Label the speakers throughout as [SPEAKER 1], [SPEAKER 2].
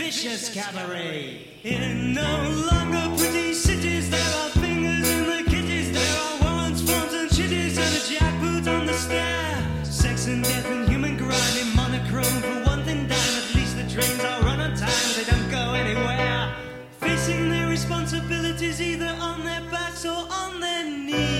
[SPEAKER 1] vicious cabaret. In no longer pretty cities, there are fingers in the kitties, there are warrants, forms, and chitties, and a jackboot on the stair. Sex and death and human grind in monochrome for one thing dime. At least the trains are run on time, they don't go anywhere. Facing their responsibilities either on their backs or on their knees.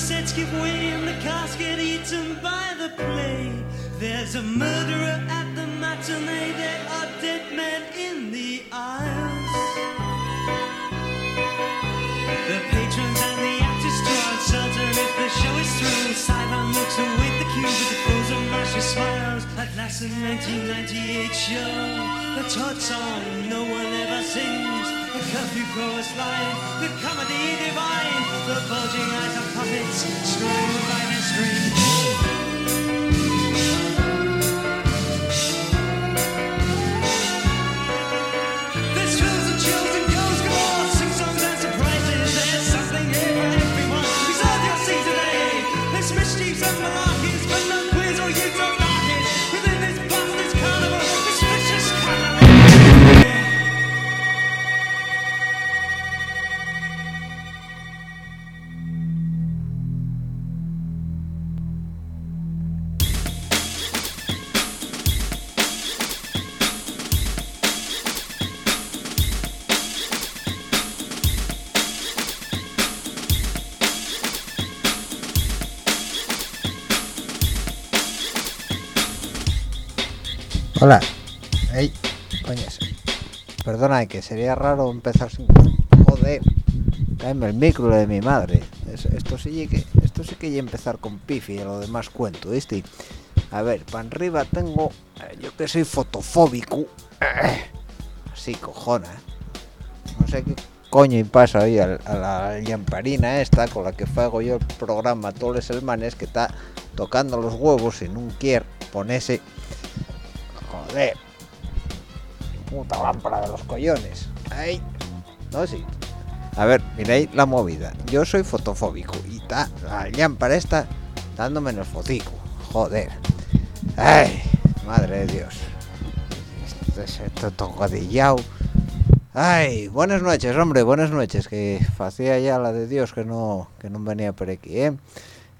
[SPEAKER 1] Sets give way and the cast get eaten by the play. There's a murderer at the matinee. There are dead men in the aisles. The patrons and the actors are uncertain if the show is through. Sideline looks await the cue with the frozen mashy smiles. At last, the 1998 show, the Todd song no one ever sings. The curfew chorus line, the comedy divine, the bulging eyes of puppets strung by their strings.
[SPEAKER 2] Hola. Ey, coñas. Perdona, que sería raro empezar sin... Joder. Cáeme el micro de mi madre. Es- esto sí que esto sí que ya empezar con pifi y lo demás cuento, ¿viste? A ver, para arriba tengo... eh, Yo que soy fotofóbico. Así, cojona. ¿eh? No sé qué coño y pasa ahí a, la lamparina esta con la que hago yo el programa todos los semanas que está tocando los huevos y no quiere ponerse Joder. Puta lámpara de los collones. Ay. No, sí. A ver, miráis la movida. Yo soy fotofóbico y está la lámpara esta dándome el fotico. Joder. Ay, madre de Dios. Esto es esto tocadillao. Ay, buenas noches, hombre, buenas noches. Que hacía ya la de Dios que no que no venía por aquí, ¿eh?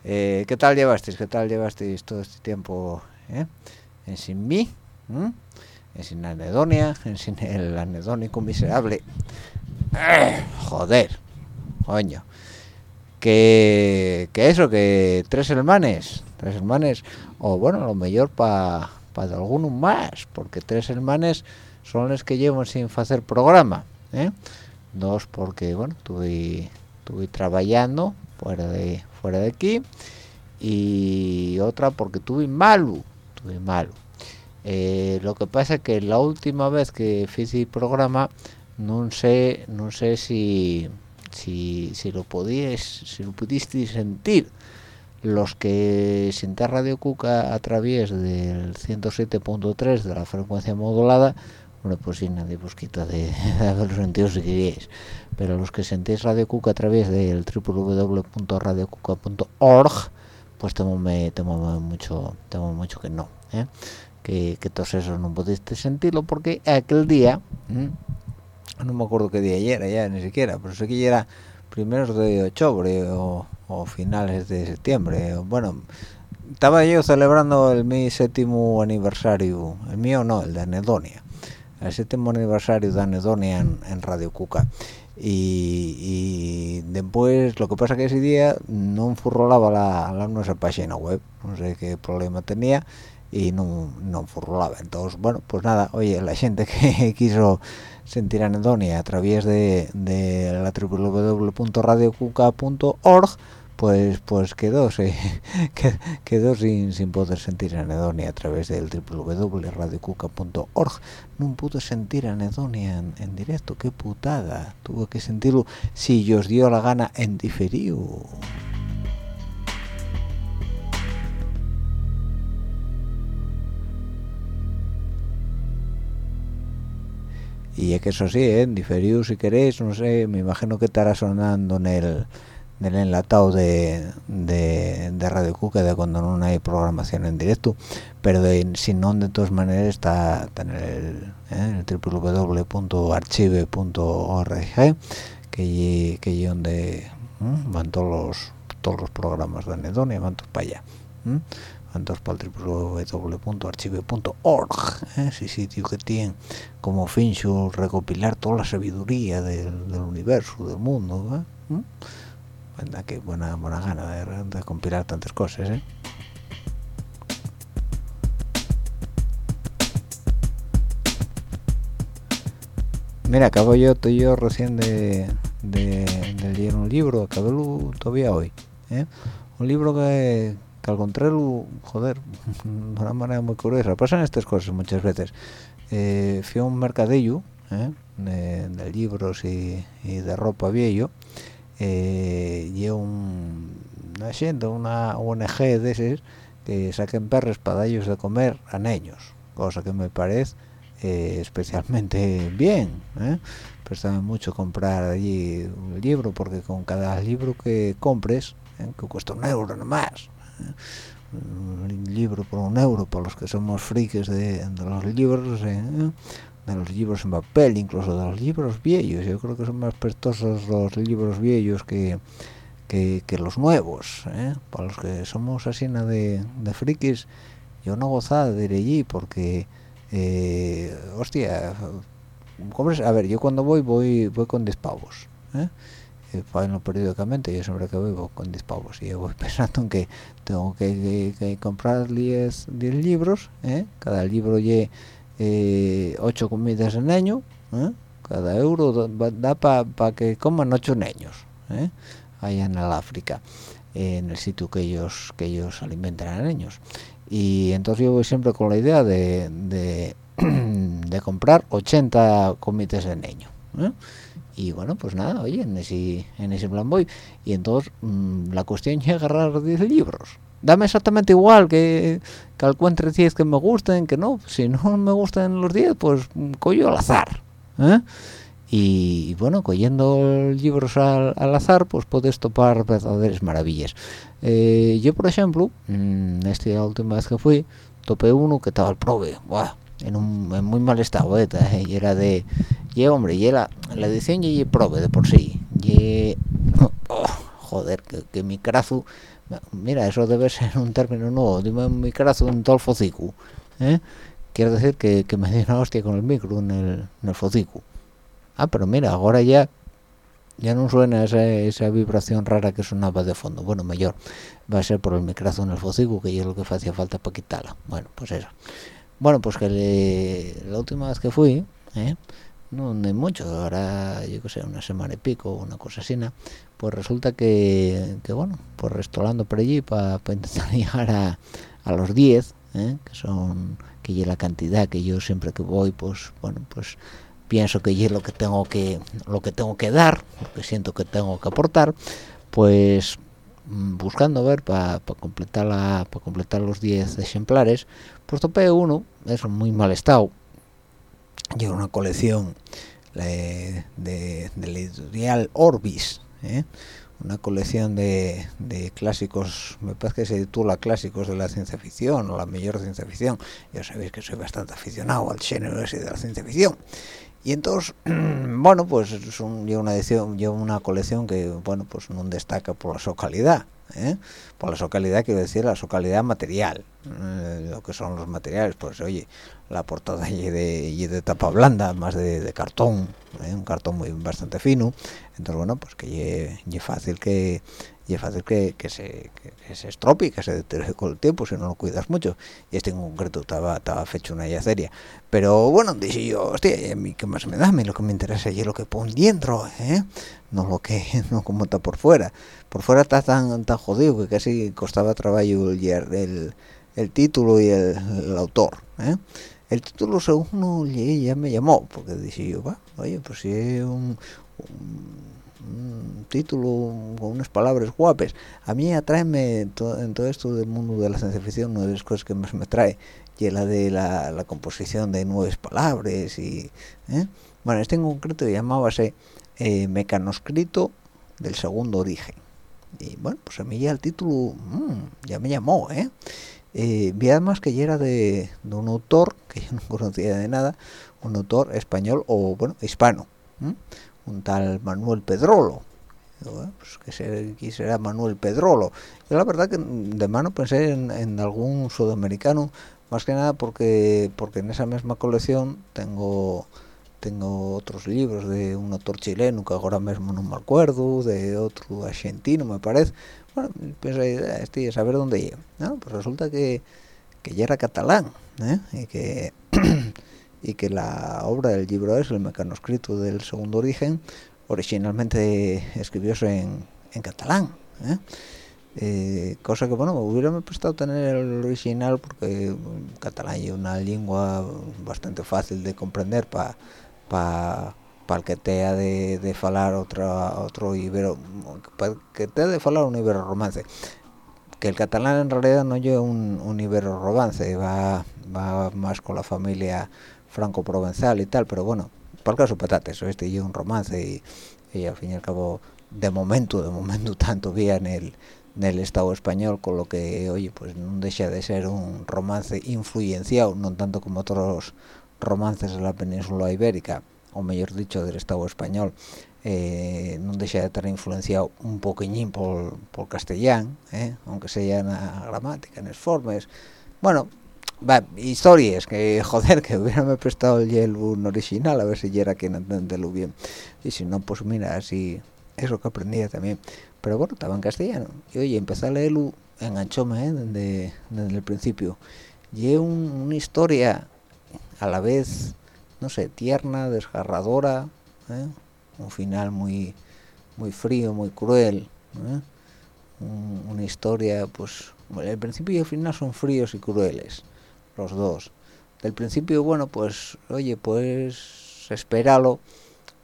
[SPEAKER 2] Eh, ¿Qué tal llevasteis? ¿Qué tal llevasteis todo este tiempo, eh? En sin mí, ¿m? en sin anedonia, en sin el anedónico miserable. Joder, coño. Que, eso, que tres hermanes, tres hermanes, o bueno, lo mejor para pa alguno más, porque tres hermanes son los que llevo sin hacer programa, ¿eh? Dos porque, bueno, estuve, estuve trabajando fuera de, fuera de aquí, y otra porque tuve malo, tuve malo. Eh, lo que pasa es que la última vez que hice el programa no sé no sé si si, si lo podíais si lo pudisteis sentir los que sienten Radio Cuca a través del 107.3 de la frecuencia modulada bueno pues sí nadie os quita de, de haberlo sentido si queréis pero los que sentéis Radio Cuca a través del www.radiocuca.org pues temo me temo mucho temo mucho que no ¿eh? Que, que todos esos no pudiste sentirlo porque aquel día ¿m? no me acuerdo qué día era ya ni siquiera pero sé que ya era primeros de octubre o, o finales de septiembre bueno estaba yo celebrando el mi séptimo aniversario el mío no el de Anedonia el séptimo aniversario de Anedonia en, en Radio Cuca y, y, después lo que pasa que ese día no furrolaba la, la nuestra página web no sé qué problema tenía y no, no furrolaba entonces bueno pues nada oye la gente que quiso sentir anedonia a través de, de la www.radiocuca.org pues pues quedó se, quedó sin, sin poder sentir anedonia a través del www.radiocuca.org no pudo sentir anedonia en, en, directo qué putada tuvo que sentirlo si os dio la gana en diferido y es que eso sí, ¿eh? en diferido si queréis, no sé, me imagino que estará sonando en el, en el enlatado de, de, Radio Cuca de cuando no hay programación en directo, pero si no, de todas maneras está, en el, ¿eh? www.archive.org, que que donde ¿eh? van todos los todos los programas de Anedonia, van todos para allá. ¿eh? www.archive.org ese sitio que tiene como fin recopilar toda la sabiduría del, del universo del mundo ¿eh? ¿Mm? Venga, que buena buena gana de, de, compilar tantas cosas ¿eh? mira acabo yo estoy yo recién de, de, de leer un libro acabé todavía hoy ¿eh? un libro que que al contrario, joder, de una manera muy curiosa, pasan estas cosas muchas veces. Eh, fui a un mercadillo eh, de, de, libros y, y, de ropa viejo, eh, y un, una gente, una ONG de esos, que saquen perros para ellos de comer a niños, cosa que me parece eh, especialmente bien. ¿eh? Prestame mucho comprar allí un libro, porque con cada libro que compres, ¿eh? que cuesta un euro nomás, libro por un euro para los que somos frikis de, los libros ¿eh? de los libros en papel incluso de los libros viejos yo creo que son más prestosos los libros viejos que, que, los nuevos ¿eh? para los que somos así de, de frikis yo no gozaba de ir allí porque eh, hostia a ver yo cuando voy voy voy con 10 pavos ¿eh? no periódicamente yo siempre que voy con 10 pavos y yo voy pensando en que tengo que, comprar 10, 10 libros ¿eh? cada libro lleve eh, 8 comidas en año ¿eh? cada euro da, da para pa que coman 8 niños ¿eh? allá en el África en el sitio que ellos que ellos alimentan a niños y entonces yo voy siempre con la idea de, de, de comprar 80 comidas en año ¿eh? Y bueno pues nada oye en ese en ese plan voy y entonces mmm, la cuestión es agarrar 10 libros dame exactamente igual que, que encuentre 10 que me gusten que no si no me gustan los 10 pues cojo al azar ¿eh? y, y, bueno cogiendo libros al, al, azar pues puedes topar verdaderas maravillas eh, yo por ejemplo mmm, esta última vez que fui topé uno que estaba al prove ¡buah! en, un, en muy mal estado ¿eh? y era de y hombre y la, la edición y prove de por sí. Y oh, joder que, que mi mira eso debe ser un término nuevo dime mi crazu en todo el focico ¿eh? quiere decir que, me dio una hostia con el micro en el, en el focico ah pero mira ahora ya ya no suena esa, esa vibración rara que sonaba de fondo. Bueno mayor va a ser por el micrazo en el focico que es lo que hacía falta para quitarla. Bueno pues eso. Bueno pues que la última vez que fui ¿eh? No hay mucho ahora yo que sé una semana y pico una cosa así ¿no? pues resulta que, que bueno pues restaurando por allí para pa intentar llegar a, a los 10 ¿eh? que son que es la cantidad que yo siempre que voy pues bueno pues pienso que es lo que tengo que lo que tengo que dar lo que siento que tengo que aportar pues mm, buscando ver para completar la para completar los 10 ejemplares pues topé uno es muy mal estado y una colección de, de, la editorial Orbis ¿eh? una colección de, de, clásicos, me parece que se titula Clásicos de la ciencia ficción o la mejor ciencia ficción. Ya sabéis que soy bastante aficionado al género ese de la ciencia ficción. Y entonces, bueno, pues es un, una edición, lleva una colección que, bueno, pues no destaca por su calidad. ¿Eh? por la su calidad quiero decir la su calidad material eh, lo que son los materiales pues oye la portada y de, de tapa blanda más de, cartón ¿eh? un cartón muy bastante fino entonces bueno pues que es fácil que y es fácil que, que se que, se estropie que se deteriore con el tiempo si no lo cuidas mucho y este en concreto estaba estaba fecho una yaceria pero bueno dije yo hostia a mí qué más me da a mí lo que me interesa es lo que pone dentro ¿eh? no lo que no como está por fuera por fuera está tan tan jodido que casi costaba trabajo el, el título y el, autor ¿eh? el título según ya me llamó porque dije yo va oye pues si es un un título con unas palabras guapas a mí atraeme en todo esto del mundo de la ciencia ficción una de las cosas que más me trae y la de la, composición de nuevas palabras y ¿eh? bueno este en concreto llamábase eh, mecanoscrito del segundo origen y bueno pues a mí ya el título mm, ya me llamó ¿eh? eh vi además que ya era de, un autor que yo no conocía de nada un autor español o bueno hispano un tal Manuel Pedrolo. Pues que será, será Manuel Pedrolo yo la verdad que de mano pensé en, algún sudamericano más que nada porque porque en esa misma colección tengo tengo otros libros de un autor chileno que ahora mismo no me acuerdo de otro argentino me parece. Bueno pensé este saber dónde llega no pues resulta que que ya era catalán ¿eh? y que y que la obra del libro es el mecanoscrito del segundo origen originalmente escribióse en, en catalán ¿eh? Eh, cosa que bueno me hubiera prestado tener el original porque catalán es una lengua bastante fácil de comprender para para el que te ha de, de falar otra otro ibero para que te ha de falar un ibero romance que el catalán en realidad no lleva un, un ibero romance va va más con la familia franco-provenzal y tal, pero bueno, por caso patates, este y un romance y, al fin y al cabo, de momento, de momento tanto bien en el, en el Estado español, con lo que, oye, pues no deja de ser un romance influenciado, no tanto como otros romances de la península ibérica, o mejor dicho, del Estado español, eh, no deja de estar influenciado un poquillín por, por castellán, eh, aunque sea en la gramática, en las formas. Bueno, historias que joder que hubiera prestado el hielo original a ver si ya era quien entenderlo bien y si no pues mira así eso que aprendía también pero bueno estaba en castellano y oye empecé a leerlo enganchóme ¿eh? desde, desde el principio y una historia a la vez no sé tierna desgarradora ¿eh? Un final muy muy frío muy cruel ¿eh? una historia pues el principio y el final son fríos y crueles los dos del principio bueno pues oye pues espéralo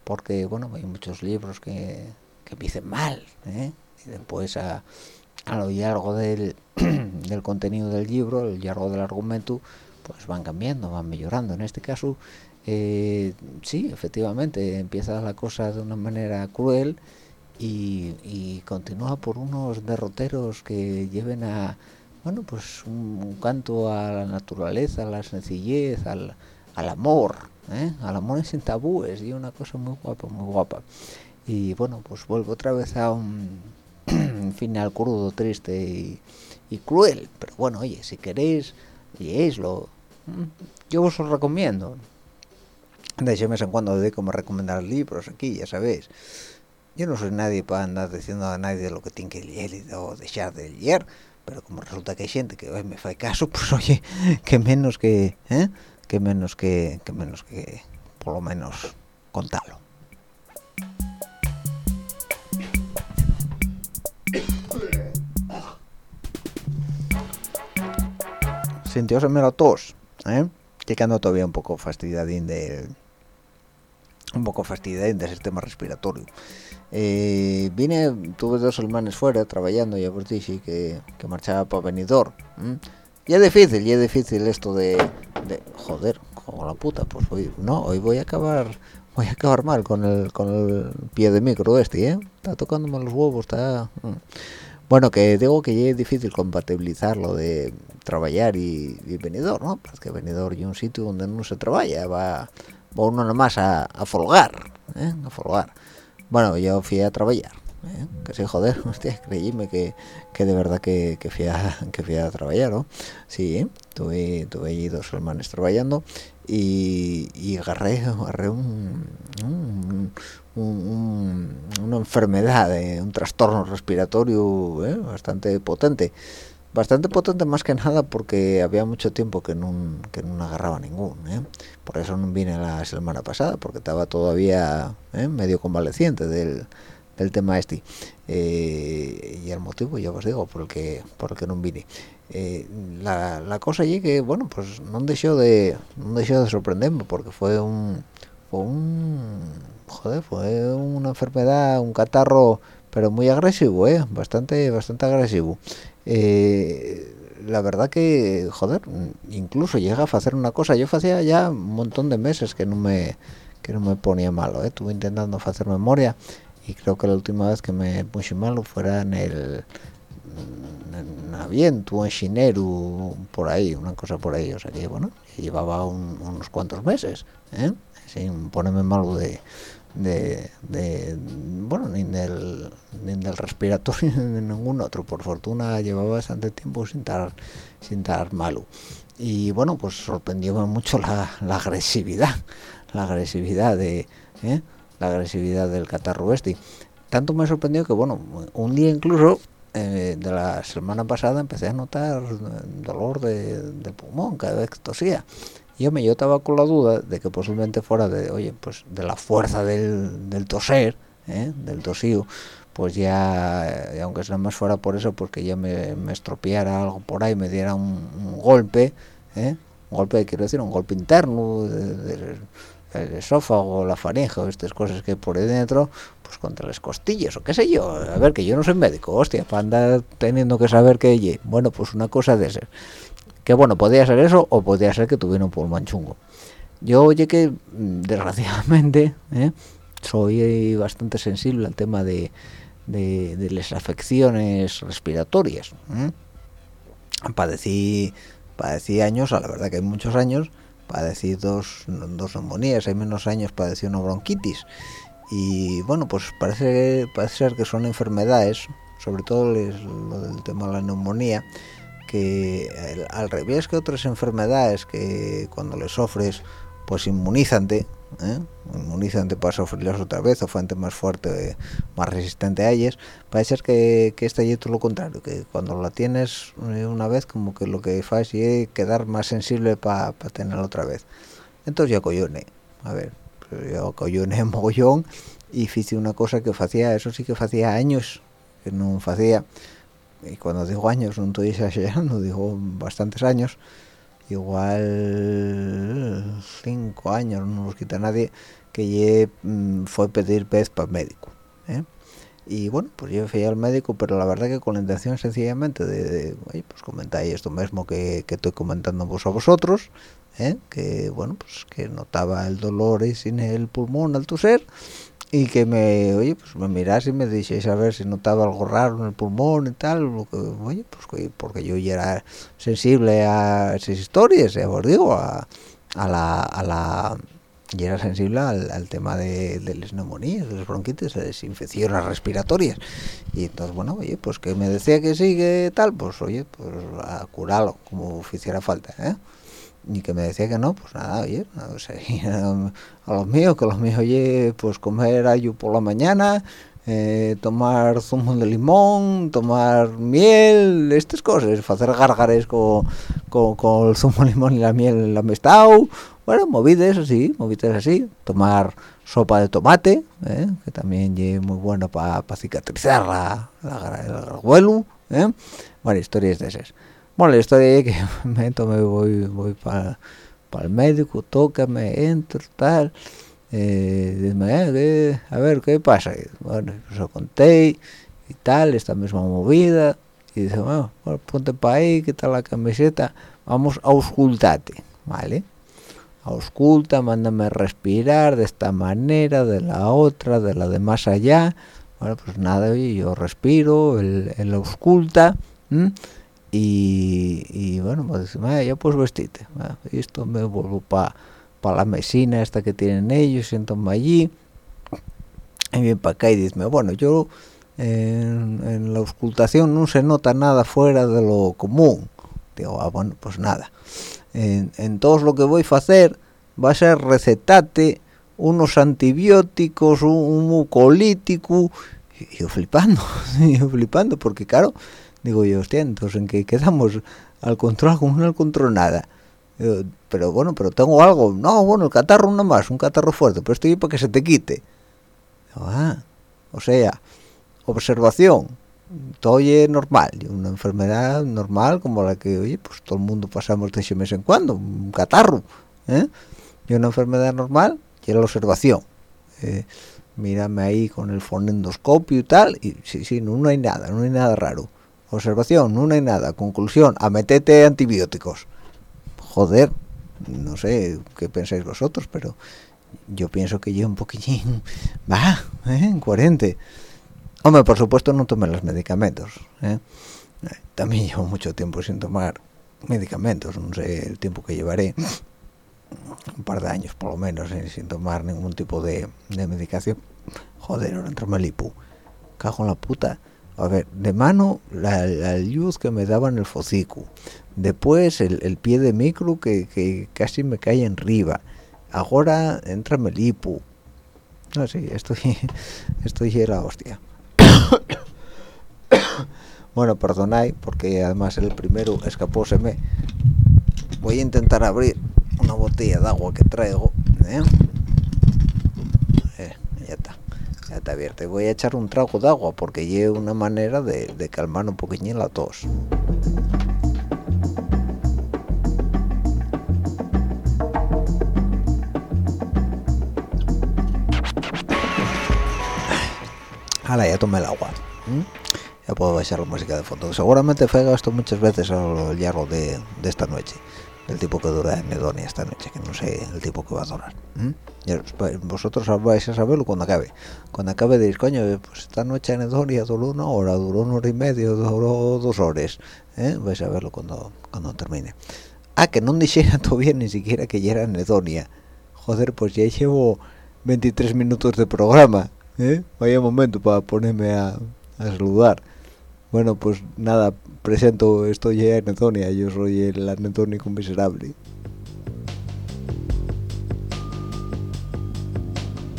[SPEAKER 2] porque bueno hay muchos libros que, que dicen mal ¿eh? y después a, a lo largo del, del contenido del libro a lo largo del argumento pues van cambiando van mejorando en este caso eh, sí efectivamente empieza la cosa de una manera cruel y, continúa por unos derroteros que lleven a bueno, pues un, canto a la naturaleza, a la sencillez, al, amor, ¿eh? al amor sin tabúes y una cosa muy guapa, muy guapa. Y bueno, pues vuelvo otra vez a un final crudo, triste y, cruel, pero bueno, oye, si queréis, leéislo, yo os lo recomiendo. De de vez en cuando dedico a recomendar libros aquí, ya sabéis. Yo no soy nadie para andar diciendo a nadie lo que tiene que leer o dejar de leer pero como resulta que hay gente que me fae caso pues oye que menos que ¿eh? que menos que, que menos que por lo menos contarlo sintióse la tos ¿eh? que ando todavía un poco fastidiadín de un poco fastidiadín del sistema respiratorio. Eh, vine tuve dos semanas fuera trabajando ya por dije que, que marchaba para venidor y es difícil y es difícil esto de, de joder como la puta pues hoy no hoy voy a acabar voy a acabar mal con el con el pie de micro este ¿eh? está tocándome los huevos está bueno que digo que es difícil compatibilizar lo de trabajar y, y venidor no porque venidor y un sitio donde no se trabaja va, va uno nomás a, a folgar ¿eh? a folgar bueno yo fui a trabajar ¿eh? que sí joder hostia creíme que, que de verdad que, que fui a que fui a trabajar ¿no? sí ¿eh? tuve tuve allí dos semanas trabajando y, y agarré agarré un, un, un- un- una enfermedad de un trastorno respiratorio ¿eh? bastante potente bastante potente más que nada porque había mucho tiempo que no que no agarraba ningún ¿eh? por eso no vine la semana pasada porque estaba todavía ¿eh? medio convaleciente del, del tema este Eh, y el motivo ya os digo por el que por el que no vine Eh, la, la cosa allí que bueno pues no dejó de no dejó de sorprenderme porque fue un fue un joder fue una enfermedad un catarro pero muy agresivo eh bastante bastante agresivo Eh, la verdad que joder incluso llega a hacer una cosa. Yo hacía ya un montón de meses que no me que no me ponía malo eh estuve intentando hacer memoria y creo que la última vez que me puse malo fuera en el en aviento en Xineru por ahí una cosa por ahí. O sea que bueno llevaba un- unos cuantos meses ¿eh? sin ponerme malo de, de, de- bueno ni del ni del respiratorio ni de ningún otro. Por fortuna llevaba bastante tiempo sin estar sin estar malo y bueno pues sorprendióme mucho la, la agresividad la agresividad de ¿eh? la agresividad del catarro este tanto me sorprendió que bueno un día incluso eh, de la semana pasada empecé a notar dolor de, de pulmón cada vez que tosía yo me yo estaba con la duda de que posiblemente fuera de oye pues de la fuerza del, del toser ¿eh? del tosío pues ya eh, aunque sea más fuera por eso porque ya me, me estropeara algo por ahí me diera un, golpe ¿eh? un golpe quiero decir un golpe interno de- de- el esófago, la faringe o estas cosas que hay por ahí dentro, pues contra las costillas o qué sé yo. A ver, que yo no soy médico, hostia, para andar teniendo que saber que, bueno, pues una cosa de ser. Que bueno, podía ser eso o podía ser que tuviera un pulmón chungo. Yo, oye, que mm, desgraciadamente ¿eh? soy bastante sensible al tema de, de, las afecciones respiratorias. ¿eh? padecí padecí años a la verdad que hay muchos años padecí dos dos neumonías hay menos años padecí una bronquitis y bueno pues parece parece ser que son enfermedades sobre todo lo del tema de la neumonía que al revés que otras enfermedades que cuando les sufres pues inmunizante ¿eh? inmunizante para sufrirlas otra vez o fuente más fuerte más resistente a ellas parece ser que, que y todo lo contrario que cuando la tienes eh, una vez como que lo que haces es quedar más sensible para tenerla otra vez entonces yo coyoné a ver pues yo coyoné mogollón y hice una cosa que hacía eso sí que hacía años que no hacía y cuando digo años no estoy exagerando digo bastantes años igual cinco años no los quita nadie que mm, fue pedir pez para médico ¿eh? y bueno pues yo fui al médico pero la verdad que con la intención sencillamente de, de, pues comentáis esto mismo que, estoy comentando a vosotros ¿eh? que bueno pues que notaba el dolor y sin el pulmón al toser y que me oye pues me mirase y me dijese a ver si notaba algo raro en el pulmón y tal lo que, oye pues que- porque yo ya era sensible a esas historias ya os digo a, a la a la y era sensible al, al tema de, de las neumonías, de las bronquitis, de las infecciones respiratorias. Y entonces, bueno, oye, pues que me decía que sí, que tal, pues oye, pues a curarlo como hiciera falta, ¿eh? Y que me decía que no, pues nada, oye, no sé, a los míos, que los míos, oye, pues comer ayu por la mañana, eh, tomar zumo de limón, tomar miel, estas cosas, hacer gárgares con, con, el zumo de limón y la miel en la mestao, bueno, movidas así, movidas así, tomar sopa de tomate, eh, que también es muy bueno para cicatrizar la, la, el garguelo, eh, bueno, historias de esas. Bueno, la historia es que me tomé, voy, voy para para el médico tócame entro tal eh, dime, a ver qué pasa y, bueno pues lo conté y tal esta misma movida. Y dice bueno, ponte para ahí quita la camiseta vamos a auscultarte vale ausculta mándame respirar de esta manera de la otra de la de más allá bueno pues nada yo respiro él, él ausculta y, bueno pues ya pues vestite esto me vuelvo para pa la mesina esta que tienen ellos siéntome allí y bien para acá y dice bueno yo en, la auscultación no se nota nada fuera de lo común digo ah, bueno pues nada en, en todo lo que voy a hacer va a ser recetarte unos antibióticos un, un mucolítico y yo flipando yo flipando porque claro digo yo hostia entonces en que quedamos al control con al control nada. Pero bueno pero tengo algo. No bueno el catarro no más un catarro fuerte pero estoy para que se te quite. Ah, o sea observación todo es normal una enfermedad normal como la que oye pues todo el mundo pasamos de ese mes en cuando un catarro ¿eh? y una enfermedad normal y la observación eh, mírame ahí con el fonendoscopio y tal y sí sí no, hay nada no hay nada raro observación no hay nada conclusión a metete antibióticos joder no sé qué pensáis vosotros pero yo pienso que yo un poquillín va ¿eh? coherente hombre por supuesto no tomé los medicamentos ¿eh? también llevo mucho tiempo sin tomar medicamentos no sé el tiempo que llevaré un par de años por lo menos ¿eh? sin tomar ningún tipo de, medicación joder ahora entra el cago en la puta a ver de mano la, luz que me daba en el focico después el, pie de micro que, casi me cae en arriba ahora entra el hipo no sí estoy estoy la hostia bueno perdonad porque además el primero escapóseme voy a intentar abrir una botella de agua que traigo ¿eh? Eh, ya está abierta voy a echar un trago de agua porque lleve una manera de, calmar un poquillín la tos Hala, ya tomé el agua. Ya puedo bajar la música de fondo. Seguramente fue esto muchas veces a lo de esta noche el tipo que dura en Edonia esta noche, que no sé el tipo que va a durar. Pues, vosotros vais a saberlo cuando acabe. Cuando acabe diréis, coño, pues esta noche en Edonia duró una hora, duró una hora y media, duró dos horas. ¿eh? Vais a verlo cuando, cuando termine. Ah, que no dijera todavía ni siquiera que ya era en Edonia. Joder, pues ya llevo 23 minutos de programa. ¿eh? Vaya momento para ponerme a saludar. Bueno, pues nada, presento, estoy en Anedonia, yo soy el anedónico miserable.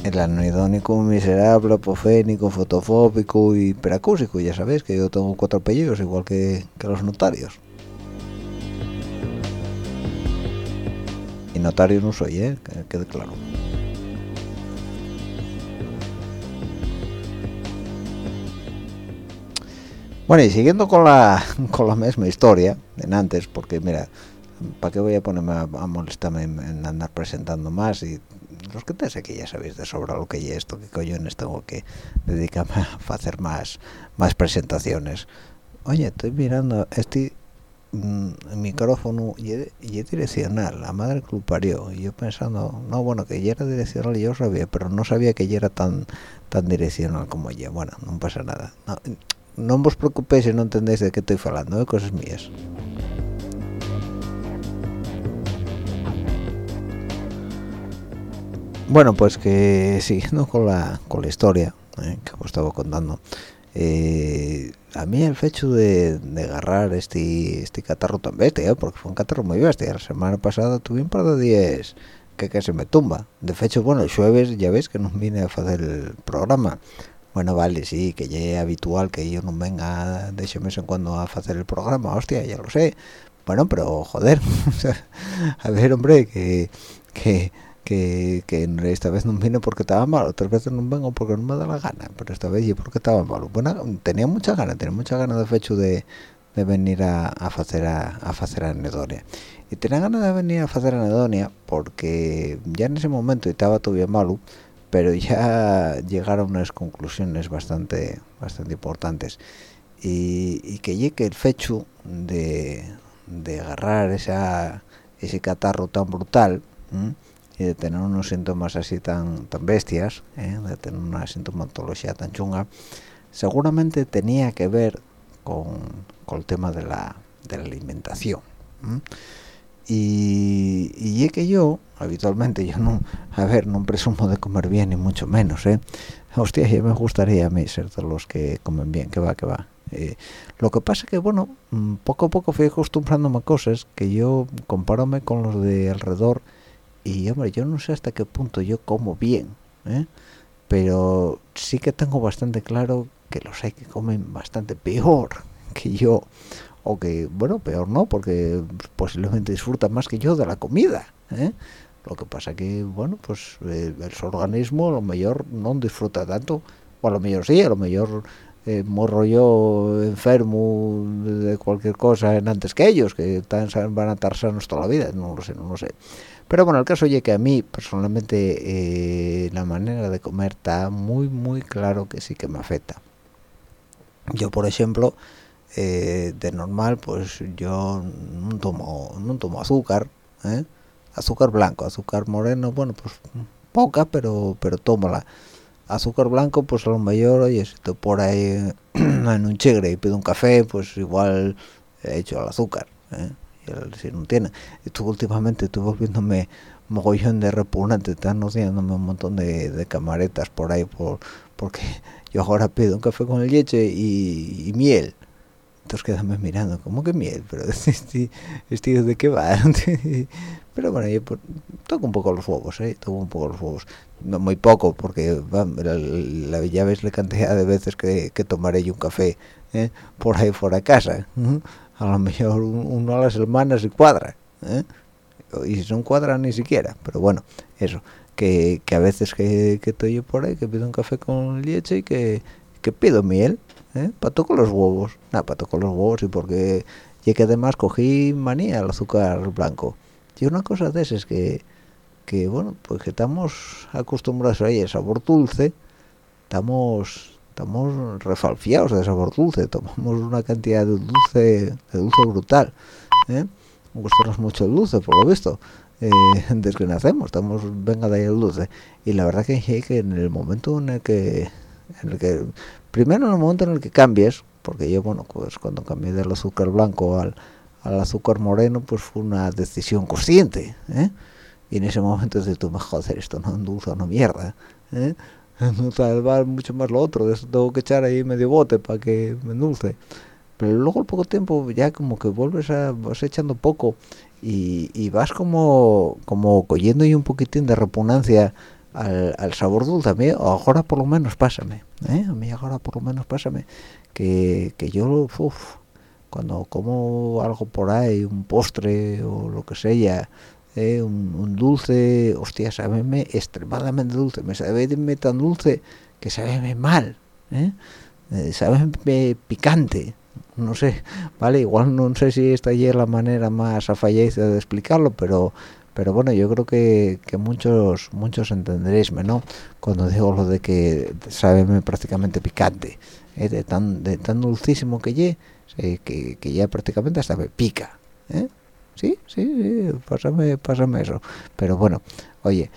[SPEAKER 2] El anedónico miserable, apofénico, fotofóbico y peracúsico, ya sabéis que yo tengo cuatro apellidos, igual que, los notarios. Y notario no soy, ¿eh? Que claro. Bueno, y siguiendo con la, con la misma historia de antes, porque mira, ¿para qué voy a ponerme a, molestarme en, andar presentando más? Y los que te sé que ya sabéis de sobra lo que es esto, que cojones tengo que dedicarme a hacer más, más presentaciones. Oye, estoy mirando este mm, micrófono y, es direccional, la madre que lo parió. Y yo pensando, no, bueno, que ya era direccional, yo sabía, pero no sabía que ya era tan tan direccional como ya. Bueno, no pasa nada. No os preocupéis si no entendéis de qué estoy hablando, de cosas mías. Bueno, pues que siguiendo con la, con la historia eh, que os estaba contando, eh, a mí el hecho de, agarrar este, este catarro tan bestia, porque fue un catarro muy bestia, la semana pasada tuve un par de días que casi me tumba. De hecho, bueno, el jueves ya ves que no vine a hacer el programa bueno, vale, sí, que ya es habitual que yo no venga de ese mes en cuando a hacer el programa, hostia, ya lo sé. Bueno, pero joder, a ver, hombre, que, que, que, que, esta vez no vine porque estaba malo, otras veces no vengo porque no me da la gana, pero esta vez yo porque estaba malo. Bueno, tenía mucha ganas, tenía mucha ganas de hecho de, de venir a, a hacer a, a hacer anedonia y tenía ganas de venir a hacer anedonia porque ya en ese momento estaba todavía malo pero ya llegaron unas conclusiones bastante bastante importantes y, y que llegue el fecho de, de agarrar esa ese catarro tan brutal y de tener unos síntomas así tan tan bestias ¿eh? de tener una sintomatología tan chunga seguramente tenía que ver con, con el tema de la, de la alimentación. Y, y es que yo habitualmente yo no a ver no presumo de comer bien ni mucho menos eh hostia ya me gustaría a mí ser de los que comen bien que va que va. Eh, lo que pasa que bueno mm, poco a poco fui acostumbrándome a cosas que yo comparóme con los de alrededor y hombre yo no sé hasta qué punto yo como bien ¿eh? pero sí que tengo bastante claro que los hay que comen bastante peor que yo o que bueno peor no porque posiblemente disfrutan más que yo de la comida ¿eh? lo que pasa que bueno pues eh, el organismo a lo mejor no disfruta tanto o a lo mejor sí a lo mejor eh, morro yo enfermo de cualquier cosa en antes que ellos que tan, van a estar sanos toda la vida no lo sé no lo sé pero bueno el caso es que a mí personalmente eh, la manera de comer está muy muy claro que sí que me afecta yo por ejemplo eh, de normal pues yo no tomo no tomo azúcar ¿eh? azúcar blanco azúcar moreno bueno pues poca pero pero tómala azúcar blanco pues a lo mejor oye si estoy por ahí en un chigre y pido un café pues igual he hecho el azúcar ¿eh? el, si no tiene estuve últimamente estuve volviéndome mogollón de repugnante están dándome un montón de, de, camaretas por ahí por porque yo ahora pido un café con leche y, y miel entonces quedanme mirando ¿cómo que miel? pero este, este de qué va pero bueno yo toco un poco los huevos ¿eh? toco un poco los huevos no muy poco porque la, ya ves la cantidad de veces que, que tomaré yo un café ¿eh? por ahí fuera de casa ¿eh? a lo mejor uno a las semanas y cuadra ¿eh? y si no cuadra ni siquiera pero bueno eso que, que a veces que, que, estoy yo por ahí que pido un café con leche y que, que pido miel ¿eh? pato con los huevos nada pato con los huevos y porque y que además cogí manía al azúcar blanco y una cosa de esas que que bueno pues que estamos acostumbrados a ella sabor dulce estamos estamos refalfiados de sabor dulce tomamos una cantidad de dulce de dulce brutal ¿eh? gustanos mucho el dulce por lo visto eh, desde que nacemos estamos venga de ahí el dulce y la verdad que, que en el momento en el que en el que primero en el momento en el que cambies porque yo bueno pues cuando cambié del azúcar blanco al, al azúcar moreno pues fue una decisión consciente ¿eh? y en ese momento de tú joder esto no endulza no mierda ¿eh? va mucho más lo otro de eso tengo que echar ahí medio bote para que me endulce pero luego al poco tiempo ya como que vuelves a vas echando poco y, y vas como como cogiendo ahí un poquitín de repugnancia al, al, sabor dulce a mí ahora por lo menos pásame ¿eh? a mí ahora por lo menos pásame que, que yo uf, cuando como algo por ahí un postre o lo que sea eh, un, dulce hostia sabeme extremadamente dulce me sabe tan dulce que sabe mal ¿eh? eh picante no sé vale igual no sé si esta ya es la manera más afallada de explicarlo pero pero bueno yo creo que, que muchos muchos entenderéis no cuando digo lo de que sabe prácticamente picante ¿eh? de tan de tan dulcísimo que ye eh, que, que, ya prácticamente hasta me pica ¿eh? sí sí, sí pásame pásame eso. Pero bueno oye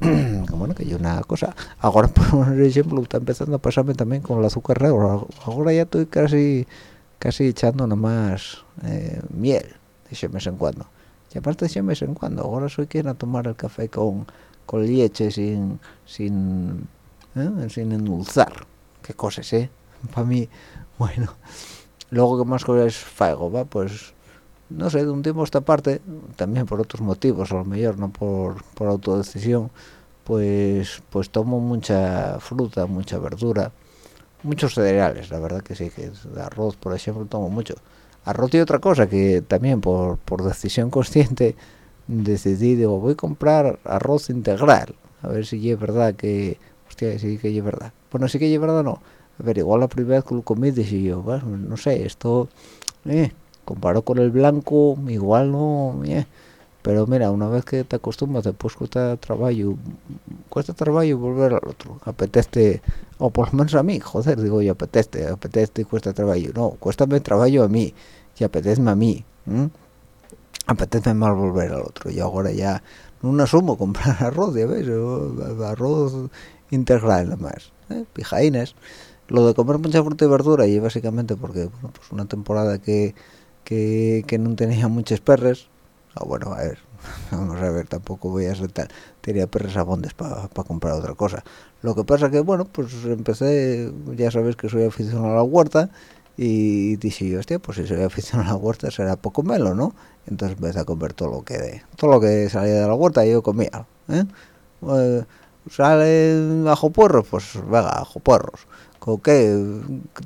[SPEAKER 2] bueno que hay una cosa ahora por ejemplo está empezando a pasarme también con el azúcar negro ahora ya estoy casi casi echando nomás eh, miel de vez en cuando y aparte de vez en cuando ahora soy quien a tomar el café con, con leche sin sin ¿eh? sin endulzar qué cosas eh para mí bueno luego que más cosas faigo va pues no sé de un tiempo a esta parte también por otros motivos a lo mejor no por, por autodecisión pues pues tomo mucha fruta mucha verdura muchos cereales la verdad que sí que arroz por ejemplo tomo mucho arroz y otra cosa que también por, por decisión consciente decidí, digo, voy a comprar arroz integral, a ver si es verdad que, hostia, sí que es verdad. Bueno, sí que es verdad no. A ver, igual la primera vez que lo comí dije yo, no sé, esto eh, comparado con el blanco igual no eh. pero mira una vez que te acostumbras después cuesta trabajo cuesta trabajo volver al otro apetece o por lo menos a mí joder digo yo apetece apetece y cuesta trabajo no cuesta trabajo a mí y apetece a mí apetece mal volver al otro y ahora ya no asumo comprar arroz ya ves arroz integral nada más ¿eh? lo de comer mucha fruta y verdura y básicamente porque bueno, pues una temporada que, que, que no tenía muchas perres o bueno a ver vamos a ver tampoco voy a ser tal tenía perres abondes para comprar otra cosa lo que pasa que bueno pues empecé ya sabes que soy aficionado a la huerta y dije yo hostia pues si soy aficionado a la huerta será poco melo no entonces empecé a comer todo lo que de, todo lo que salía de la huerta yo comía ¿eh? eh sale ajo porros pues venga ajo porros ¿con qué?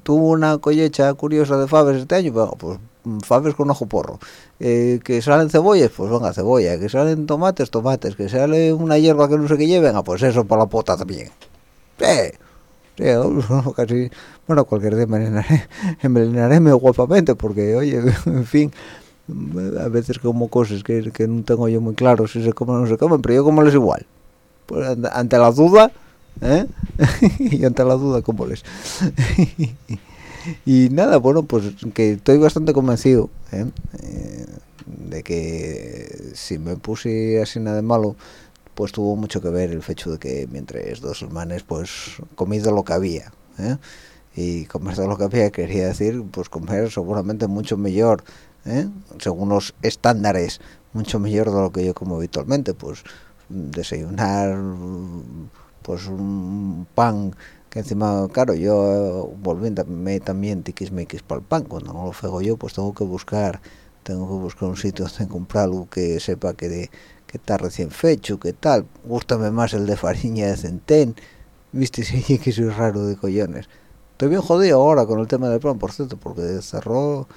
[SPEAKER 2] tuvo una collecha curiosa de faves este año venga, pues faves con ajo porro eh, que salen cebollas pues venga cebolla. Que salen tomates tomates. Que sale una hierba que no sé qué lleve venga pues eso para la pota también eh, casi bueno cualquier día envenenaré, me guapamente porque oye en fin a veces como cosas que, que no tengo yo muy claro si se comen o no se comen pero yo como les igual pues ante la duda ¿eh? y ante la duda como les y nada bueno pues que estoy bastante convencido ¿eh? Eh, de que si me puse así nada de malo pues tuvo mucho que ver el hecho de que mientras dos hermanos pues comido lo que había y comer todo lo que había quería decir pues comer seguramente mucho mejor según los estándares mucho mejor de lo que yo como habitualmente pues desayunar pues un pan que encima claro yo volviéndome también tiquismiquis para el pan cuando no lo fego yo pues tengo que buscar tengo que buscar un sitio donde comprar algo que sepa que de, que está recién fecho que tal gustame más el de farina de centén viste sí que soy raro de collones estoy bien jodido ahora con el tema del pan por cierto porque cerró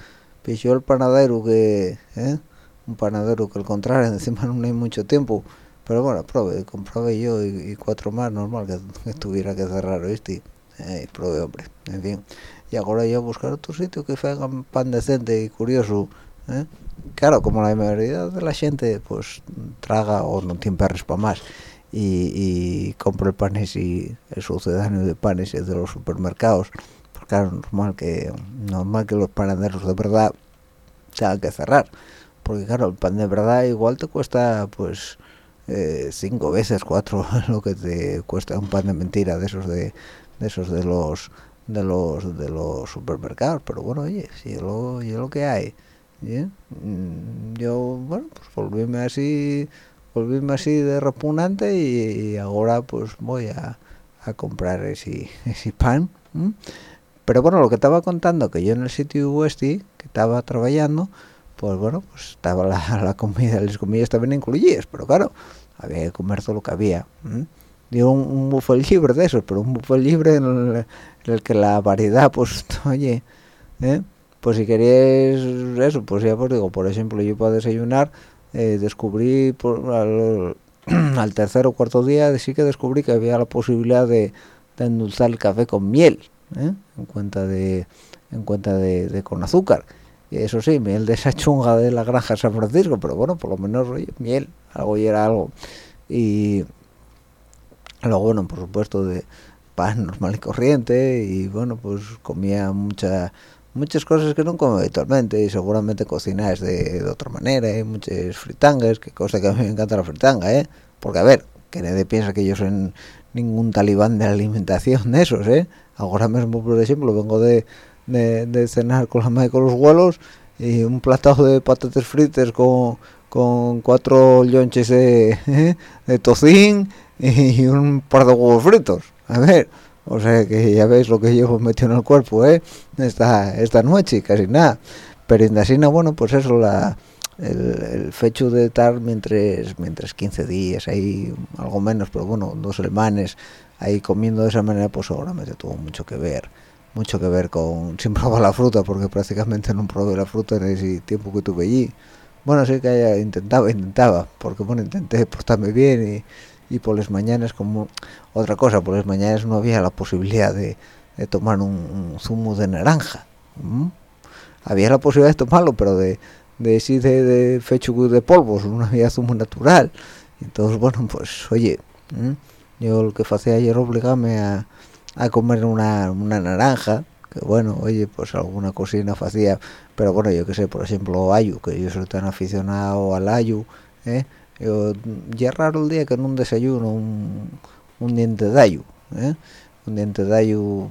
[SPEAKER 2] pichó el panadero que ¿eh? un panadero que al contrario encima no hay mucho tiempo pero bueno probé comprobé yo y, cuatro más normal que, tuviera que cerrar ¿viste? Eh, probé hombre en fin y ahora yo a buscar otro sitio que hagan pan decente y curioso ¿eh? Claro como la mayoría de la gente pues traga o no tiene perros para más y, compra panes y el sucedáneo de panes de los supermercados pues normal que normal que los panaderos de verdad tengan que cerrar porque claro el pan de verdad igual te cuesta pues eh, cinco veces cuatro lo que te cuesta un pan de mentira de esos de, esos de los de los de los supermercados pero bueno oye si es lo, lo que hay mm, yo bueno pues volvíme así volvíme así de repugnante y, ahora pues voy a, a comprar ese, ese pan pero bueno lo que estaba contando que yo en el sitio Westy que estaba trabajando pues bueno pues estaba la, la comida las comidas estaban incluidas pero claro había que comer todo lo que había digo un, un buffet libre de esos pero un buffet libre en el, que la variedad pues oye ¿eh? Pues si queréis eso pues ya pues digo por ejemplo yo para desayunar eh, descubrí por, al, tercer o cuarto día sí que descubrí que había la posibilidad de, endulzar el café con miel ¿eh? en cuenta de en cuenta de, con azúcar y eso sí miel de esa chunga de la granja San Francisco pero bueno por lo menos oye, miel algo y era algo y luego bueno por supuesto de pan normal y corriente y bueno pues comía mucha muchas cosas que no como habitualmente y seguramente cocináis de, otra manera hay muchas fritangas que cosa que a mí me encanta la fritanga eh porque a ver que nadie piensa que yo soy ningún talibán de alimentación de esos eh ahora mismo por ejemplo vengo de, de, cenar con la madre con los huelos y un platado de patatas fritas con con cuatro lonches de, de tocín y un par de huevos fritos. A ver, o sea que ya veis lo que llevo metido en el cuerpo, ¿eh? Esta, esta noche, casi nada. Pero en Dasina, bueno, pues eso, la, el, el fecho de estar mientras, mientras 15 días, ahí algo menos, pero bueno, dos semanas ahí comiendo de esa manera, pues seguramente tuvo mucho que ver mucho que ver con sin probar la fruta porque prácticamente no probé la fruta en ese tiempo que tuve allí bueno sí que intentaba intentaba porque bueno intenté portarme bien y, y por las mañanas como otra cosa por las mañanas no había la posibilidad de, tomar un, zumo de naranja había la posibilidad de tomarlo pero de de de, de fecho de polvos una vida zumo natural. Entonces bueno pues oye yo lo que hacía ayer obligarme a, a comer una, una naranja que bueno oye pues alguna cocina hacía pero bueno yo que sé por ejemplo ayu que yo soy tan aficionado al ayu ¿eh? Yo ya raro el día que en un desayuno un, un diente de ayu ¿eh? un diente de ayu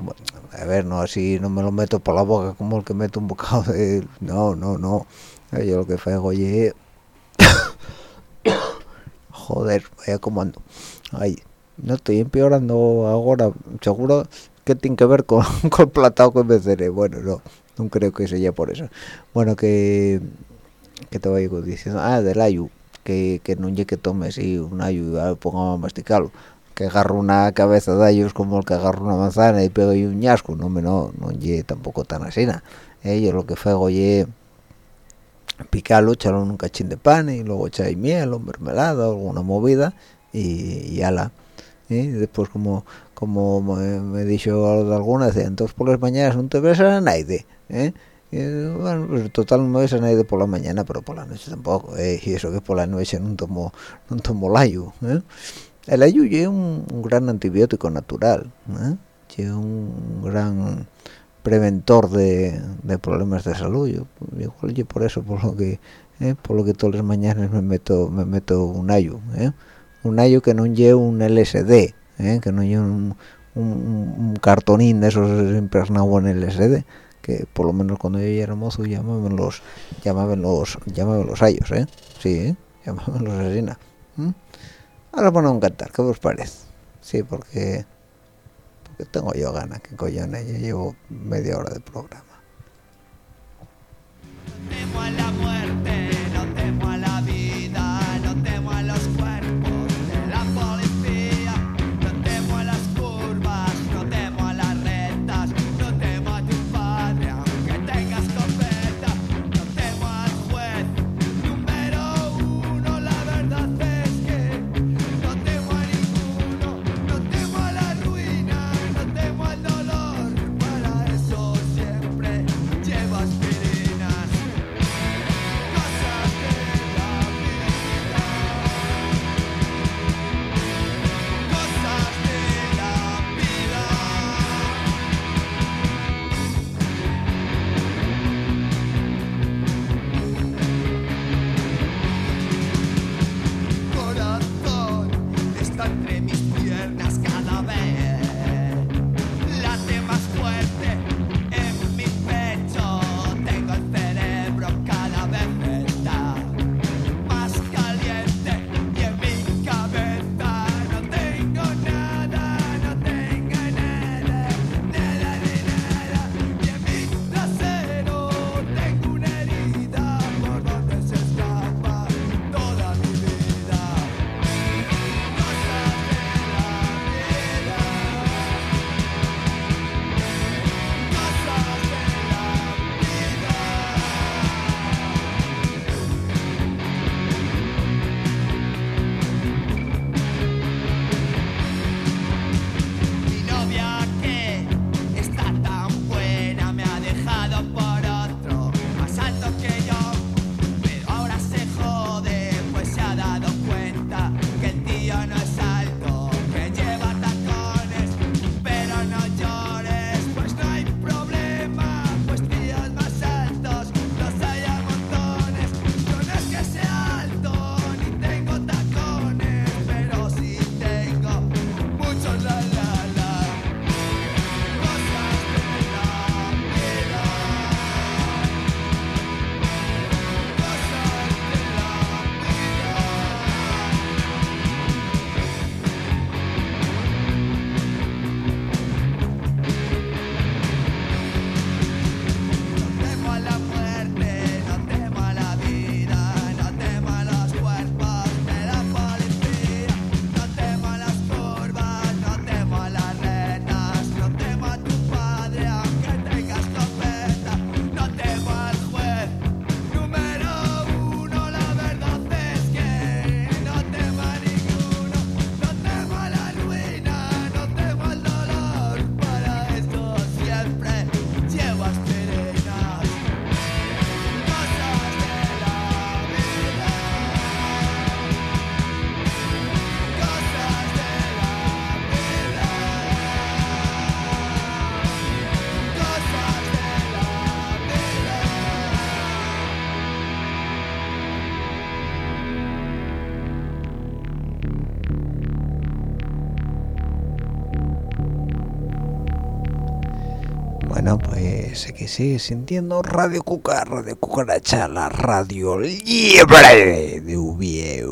[SPEAKER 2] a ver no así no me lo meto por la boca como el que meto un bocado de no no no. Yo lo que fue oye joder vaya comando ay no estoy empeorando ahora seguro que tiene que ver con, con el platado que me ceré bueno no no creo que sea por eso. Bueno que que te voy diciendo ah del ayu que, que no llegue que tomes y un ayu y ponga a masticarlo que agarro una cabeza de ayus como el que agarro una manzana y pego y un ñasco no me no no llegue tampoco tan así ¿eh? yo lo que fue oye picarlo, echarlo en un cachín de pan y luego echáis miel o mermelada o alguna movida y, y ala. ¿eh? Después como como me, me de alguna, decía, entonces por las mañanas no te ves a nadie, ¿eh? Y, bueno, pues total no ves a nadie por la mañana, pero por la noche tampoco, ¿eh? y eso que por la noche no tomo, no tomo layu, ¿eh? El ayu es un, un, gran antibiótico natural, ¿eh? es un gran preventor de, de, problemas de salud yo igual yo por eso por lo que eh, por lo que todas las mañanas me meto me meto un ayu eh. un ayu que no lleve un LSD eh, que no lleve un, un, un, cartonín de esos impregnado en LSD que por lo menos cuando yo era mozo llamaban los llamaban los llamaban los ayos eh sí ¿eh? llamaban los asesina ahora bueno a cantar qué os parece sí porque que tengo yo ganas, que cojones, ya llevo media hora de programa. Pues que sigue sintiendo Radio Cuca, Radio Cucaracha, la radio libre de Ubieu.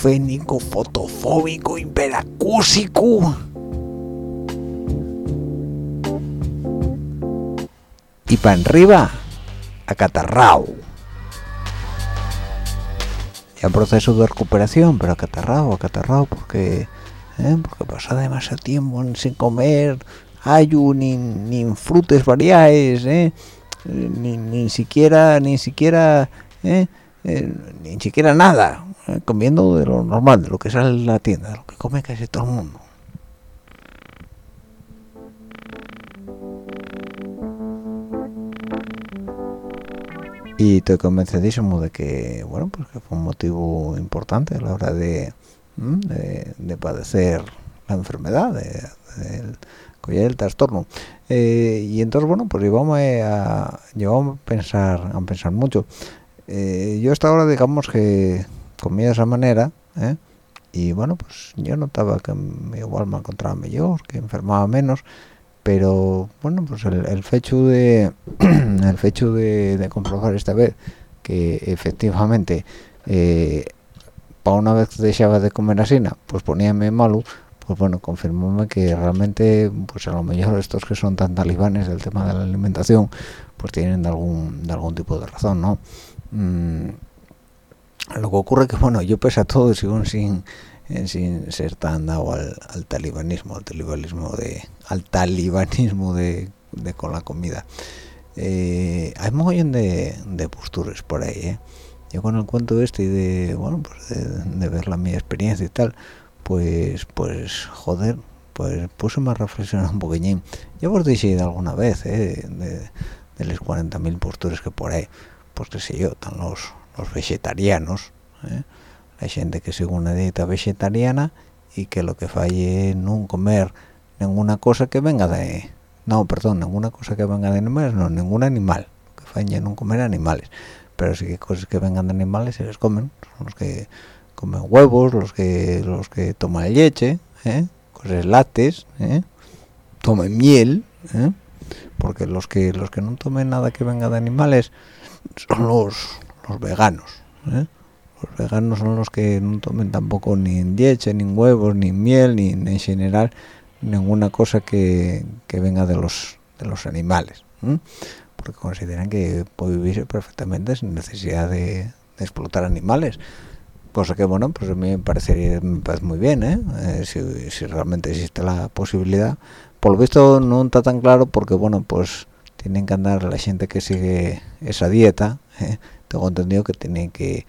[SPEAKER 2] Afofénico, fotofóbico, hiperacúsico. Y para arriba, acatarrao. Ya proceso de recuperación, pero acatarrao, acatarrao, porque, ¿eh? porque pasa demasiado tiempo sin comer ayu ni, ni frutas variadas, ¿eh? ni, ni siquiera, ni siquiera, ¿eh? Eh, ni siquiera nada, eh, comiendo de lo normal, de lo que sale en la tienda, de lo que come casi todo el mundo. Y estoy convencidísimo de que, bueno, pues que fue un motivo importante a la hora de, de, padecer la enfermedad, de, el trastorno. Eh, y entonces, bueno, pues llevamos a, llevamos a pensar, a pensar mucho. Eh, yo hasta ahora digamos que comía de esa manera ¿eh? y bueno pues yo notaba que igual me encontraba mejor que enfermaba menos pero bueno pues el, el fecho de el fecho de, comprobar esta vez que efectivamente eh, para una vez que dejaba de comer asina pues poníame malo pues bueno confirmóme que realmente pues a lo mejor estos que son tan talibanes del tema de la alimentación pues tienen de algún de algún tipo de razón no Mm, lo que ocurre que bueno yo pese a todo sigo sin eh, sin ser tan dado al, talibanismo al talibanismo de al talibanismo de, con la comida eh, hay mogollón de, de posturas por ahí ¿eh? yo con el cuento este y de bueno pues de, ver la mi experiencia y tal pues pues joder pues puse más reflexionar un poquillín ya os dije alguna vez ¿eh? de, de las 40.000 posturas que por ahí pues qué sé yo, están los, los vegetarianos, ¿eh? hay gente que sigue una dieta vegetariana y que lo que falle no comer ninguna cosa que venga de no perdón ninguna cosa que venga de animales no ningún animal que falle no comer animales pero sí que cosas que vengan de animales se les comen son los que comen huevos los que los que toman leche ¿eh? cosas lácteos ¿eh? tomen miel ¿eh? porque los que los que no tomen nada que venga de animales son los, los veganos. ¿eh? Los veganos son los que no tomen tampoco ni leche, ni huevos, ni miel, ni, en general ninguna cosa que, que, venga de los de los animales. Porque consideran que puede vivir perfectamente sin necesidad de, explotar animales. Cosa que, bueno, pues a mí me parecería me parece muy bien, ¿eh? eh si, si realmente existe la posibilidad. Por lo visto no está tan claro porque, bueno, pues tienen que andar la gente que sigue esa dieta ¿eh? Tengo entendido que tienen que,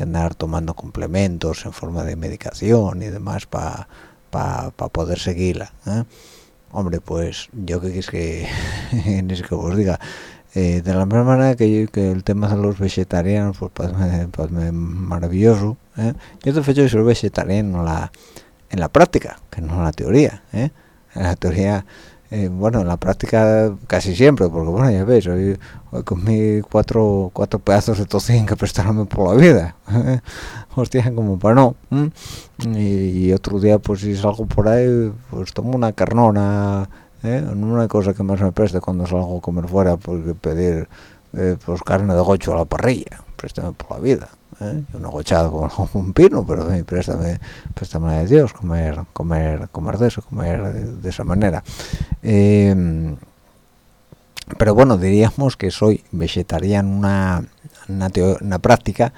[SPEAKER 2] andar tomando complementos en forma de medicación y demás para poder seguirla ¿eh? hombre pues yo que es que es que os diga. Eh, de la misma manera que, que, el tema de los vegetarianos pues parece, maravilloso yo de hecho soy vegetariano en la en la práctica que no en la teoría en la teoría eh, bueno, en la práctica casi siempre, porque bueno, ya hoy, hoy comí cuatro, cuatro pedazos de tocino que prestaronme por la vida. Hostia, como para no. Y, otro día, pues si salgo por ahí, pues tomo una carnona, ¿eh? una cosa que más me preste cuando salgo a comer fuera, porque pedir eh, pues carne de gocho a la parrilla, préstame por la vida. ¿eh? yo no gochado con un pino pero préstame préstame de Dios comer comer comer de eso comer de, esa manera em, pero bueno diríamos que soy vegetariano una una, práctica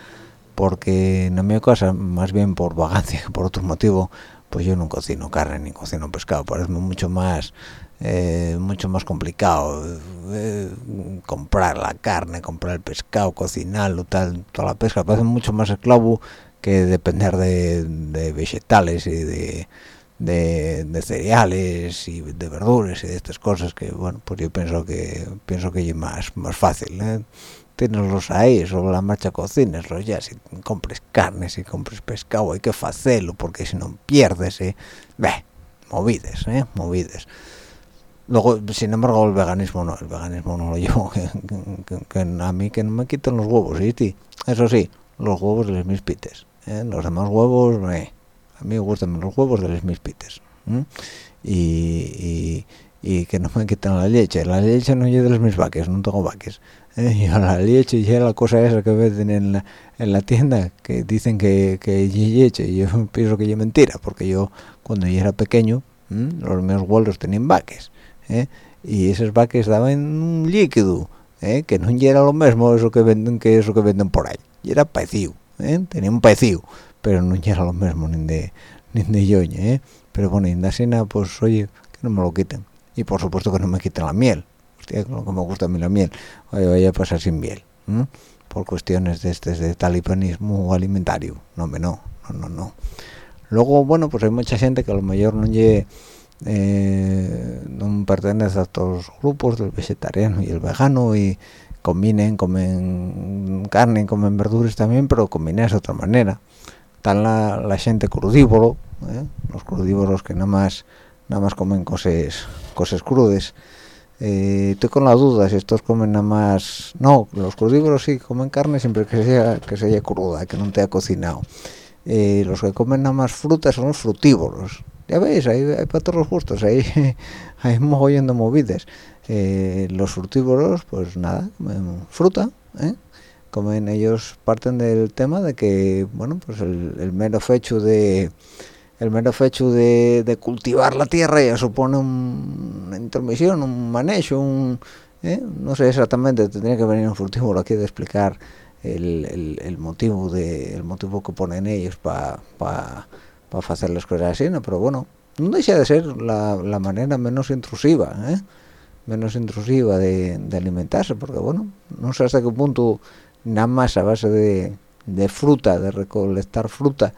[SPEAKER 2] porque no me casa más bien por vagancia que por otro motivo pues yo no cocino carne ni cocino pescado. Parece mucho más eh, mucho más complicado eh, comprar la carne, comprar el pescado, cocinarlo, tal, toda la pesca, parece mucho más esclavo que depender de, vegetales y de, de, cereales y de verduras y de estas cosas que bueno pues yo pienso que pienso que es más más fácil ¿eh? tienes los ahí sobre la marcha cocines los ya si compres carne si compres pescado hay que hacerlo porque si no pierdes eh Beh, movides eh movides luego sin embargo el veganismo no el veganismo no lo llevo que, a mí que no me quiten los huevos ¿sí? eso sí los huevos de mis pites ¿eh? los demás huevos eh, a mí me gustan los huevos de los mis pites y, y, que no me quiten la leche la leche no lleve de los mis vaques no tengo vaques ¿eh? y a la leche y a la cosa esa que ven en la, en la tienda que dicen que, que leche y yo pienso que es mentira porque yo cuando yo era pequeño los míos huevos tenían vaques ¿eh? y esos vaques daban un líquido ¿eh? que no era lo mismo eso que venden que eso que venden por ahí y era parecido ¿eh? tenía un parecido pero no era lo mismo ni de ni de ¿eh? pero bueno en cena pues oye que no me lo quiten. Y por supuesto que no me quiten la miel. Hostia lo que me gusta a mí la miel. Oye vaya a pasar sin miel por cuestiones de este de alimentario. No me no no no no. Luego bueno pues hay mucha gente que a lo mejor no llegue eh, no pertenece a estos grupos del vegetariano y el vegano y combinen, comen carne, comen verduras también, pero combinen de otra manera. Están la, gente crudívoro, ¿eh? los crudívoros que nada más nada más comen cosas cosas crudas. Eh, estoy con la duda si estos comen nada más no los crudívoros sí comen carne siempre que sea que sea cruda que no te ha cocinado los que comen nada más frutas son los frutívoros ya veis, hay, para todos los gustos, hay, hay mogollón de movidas. Eh, los frutívoros, pues nada, fruta, ¿eh? Comen ellos parten del tema de que, bueno, pues el, mero fecho de el mero fecho de, cultivar la tierra ya supone una intermisión, un manejo, un, ¿eh? no sé exactamente, tendría que venir un frutívoro aquí de explicar el, el, motivo de el motivo que ponen ellos para para hacer las cosas así, ¿no? pero bueno, no deja de ser la, la manera menos intrusiva, ¿eh? menos intrusiva de, de, alimentarse, porque bueno, no sé hasta qué punto nada más a base de, de fruta, de recolectar fruta,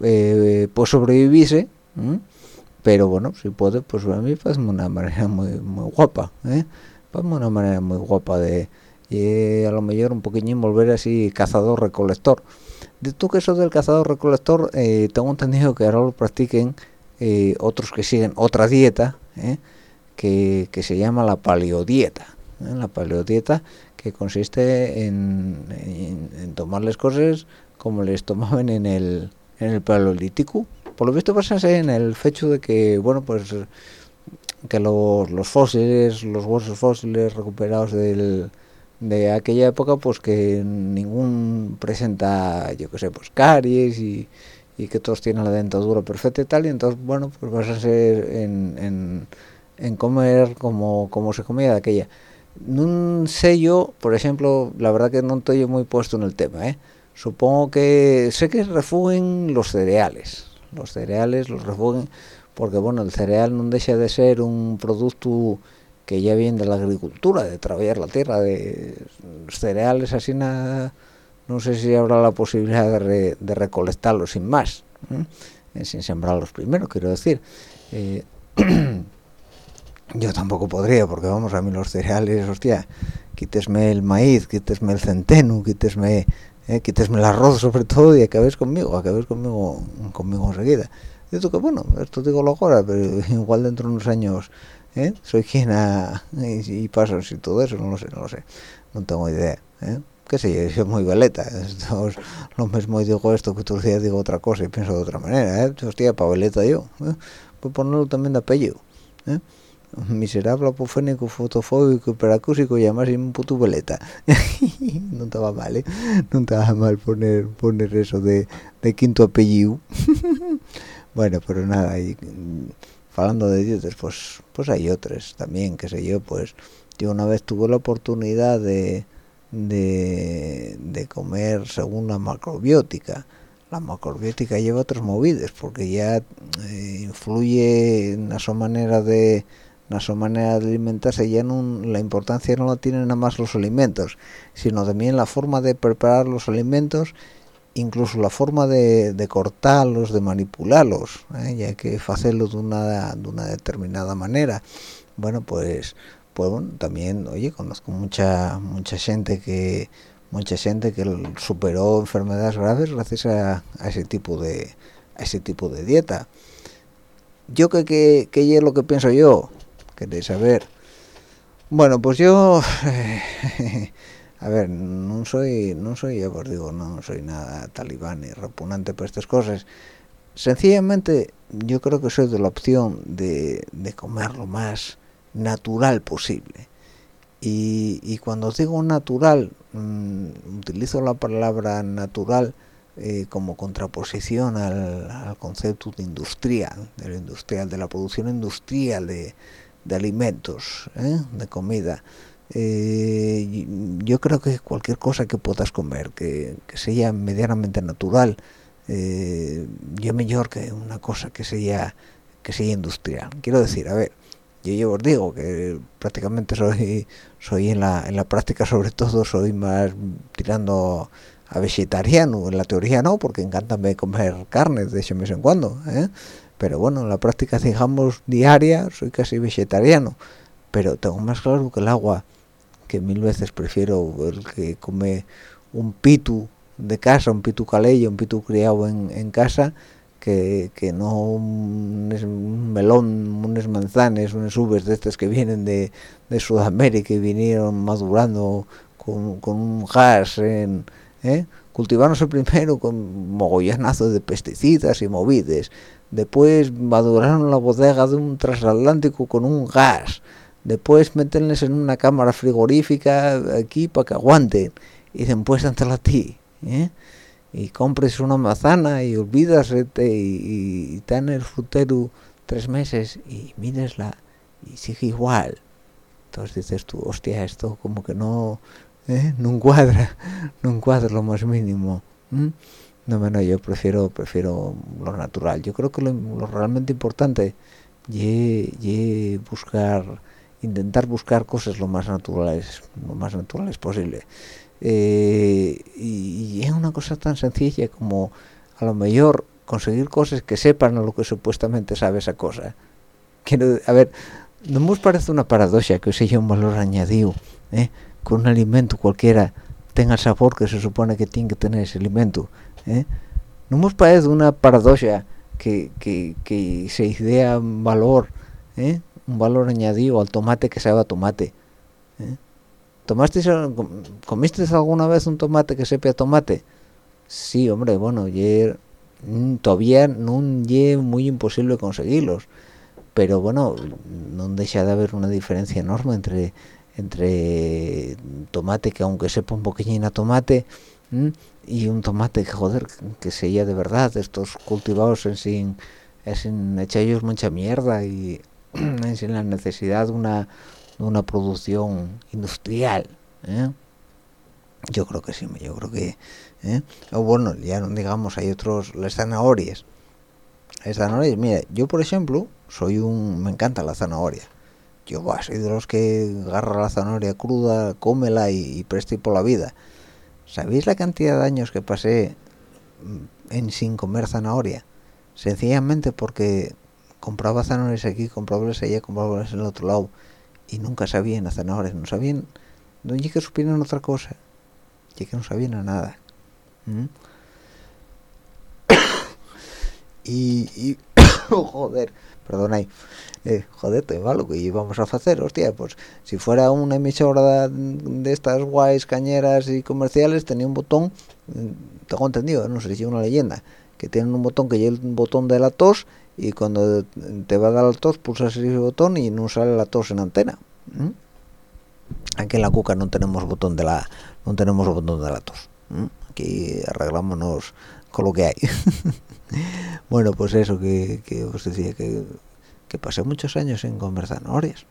[SPEAKER 2] eh, pues sobrevivirse, pero bueno, si puede, pues a mí pues una manera muy muy guapa, ¿eh? una manera muy guapa de a lo mejor un poquillo volver así cazador-recolector. De tú que eso del cazador recolector eh, tengo entendido que ahora lo practiquen eh, otros que siguen otra dieta eh, que, que, se llama la paleodieta la paleodieta que consiste en, en, tomarles cosas como les tomaban en el en el paleolítico. Por lo visto basarse en el hecho de que bueno pues que los, los fósiles los huesos fósiles recuperados del de aquella época pues que ningún presenta yo que sé pues caries y, y, que todos tienen la dentadura perfecta y tal. Y entonces bueno pues vas a ser en, en, comer como, como se comía de aquella no sé yo por ejemplo la verdad que no estoy muy puesto en el tema ¿eh? supongo que sé que refugien los cereales los cereales los refugien porque bueno el cereal no deja de ser un producto que ya viene de la agricultura, de trabajar la tierra, de cereales así nada, no sé si habrá la posibilidad de, recolectarlos sin más, eh, sin sembrarlos primero, quiero decir. Eh, yo tampoco podría, porque vamos, a mí los cereales, hostia, quítesme el maíz, quítesme el centeno, quítesme, eh, quítesme el arroz sobre todo y acabéis conmigo, acabéis conmigo, conmigo enseguida. Yo digo que bueno, esto digo lo ahora, pero igual dentro de unos años ¿eh? soy quien a, y, y y todo eso no lo sé no lo sé no tengo idea ¿eh? qué sé yo soy muy veleta Estos, lo mismo digo esto que otros días digo otra cosa y pienso de otra manera ¿eh? hostia veleta yo ¿eh? a ponerlo también de apellido ¿eh? Miserable apofénico fotofóbico hiperacúsico y además un puto veleta no estaba mal ¿eh? no estaba mal poner poner eso de, de quinto apellido. Bueno pero nada y, hablando de dietas pues pues hay otras también qué sé yo pues yo una vez tuve la oportunidad de de, comer según la macrobiótica. La macrobiótica lleva otras movidas porque ya eh, influye en su manera de en su manera de alimentarse ya no la importancia no la tienen nada más los alimentos sino también la forma de preparar los alimentos incluso la forma de, cortarlos, de manipularlos, ¿eh? ya que hacerlo de una, de una determinada manera. Bueno, pues pues bueno, también, oye, conozco mucha mucha gente que mucha gente que superó enfermedades graves gracias a, ese tipo de a ese tipo de dieta. Yo que que, que es lo que pienso yo, queréis saber. Bueno, pues yo a ver, no soy no soy, ya os digo, no soy nada talibán ni repugnante por estas cosas. Sencillamente yo creo que soy de la opción de, de comer lo más natural posible y, cuando digo natural mm, utilizo la palabra natural eh, como contraposición al, concepto de industrial de industrial de la producción industrial de, alimentos ¿eh? de comida eh, yo creo que cualquier cosa que puedas comer que, que sea medianamente natural yo mejor que una cosa que sea que sea industrial quiero decir a ver yo, os digo que prácticamente soy soy en la, en la práctica sobre todo soy más tirando a vegetariano en la teoría no porque encanta comer carne de ese vez en cuando ¿eh? Pero bueno en la práctica digamos diaria soy casi vegetariano pero tengo más claro que el agua que mil veces prefiero el que come un pitu de casa un pitu calello un pitu criado en, en casa que, no un, melón, unas manzanas, unas uvas de estas que vienen de, de Sudamérica y vinieron madurando con, con un gas en... ¿eh? cultivándose primero con mogollonazo de pesticidas y movides, después maduraron la bodega de un transatlántico con un gas, después meterles en una cámara frigorífica aquí para que aguanten, y después ante la ti, ¿eh? y compres una manzana y olvidas y, está en el frutero tres meses y míresla y sigue igual entonces dices tú hostia esto como que no ¿eh? no encuadra no encuadra lo más mínimo no bueno yo prefiero prefiero lo natural. Yo creo que lo, realmente importante es buscar intentar buscar cosas lo más naturales lo más naturales posible. Eh, y, es una cosa tan sencilla como a lo mejor conseguir cosas que sepan lo que supuestamente sabe esa cosa. Quiero a ver no nos parece una paradoja que sea un valor añadido ¿eh? que un alimento cualquiera tenga el sabor que se supone que tiene que tener ese alimento ¿eh? no nos parece una paradoja que, que, que se idea un valor ¿eh? un valor añadido al tomate que sabe a tomate ¿eh? ¿Tomaste, ¿Comiste alguna vez un tomate que sepa tomate? Sí, hombre, bueno, mm, todavía no es muy imposible conseguirlos, pero bueno, no deja de haber una diferencia enorme entre entre tomate que aunque sepa un poquillín a tomate y un tomate que joder que sea de verdad estos cultivados en sin sin echarlos mucha mierda y sin la necesidad de una una producción industrial ¿eh? yo creo que sí yo creo que ¿eh? o bueno ya no digamos hay otros las zanahorias las zanahorias mira yo por ejemplo soy un me encanta la zanahoria yo soy de los que agarra la zanahoria cruda cómela y, y preste por la vida sabéis la cantidad de años que pasé en sin comer zanahoria sencillamente porque compraba zanahorias aquí compraba allá compraba en el otro lado y nunca sabían las zanahorias, no sabían, no que supieran otra cosa, ya que no sabían a nada. y joder, perdona eh, joder, te malo que íbamos a hacer, hostia, pues si fuera una emisora de estas guays cañeras y comerciales tenía un botón, mm, tengo entendido, no sé si es una leyenda, que tienen un botón que lleva un botón de la tos y cuando te va a dar la tos pulsas ese botón y no sale la tos en antena aquí en la cuca no tenemos botón de la no tenemos botón de la tos aquí arreglámonos con lo que hay bueno pues eso que, os decía que, que pasé muchos años en comer zanahorias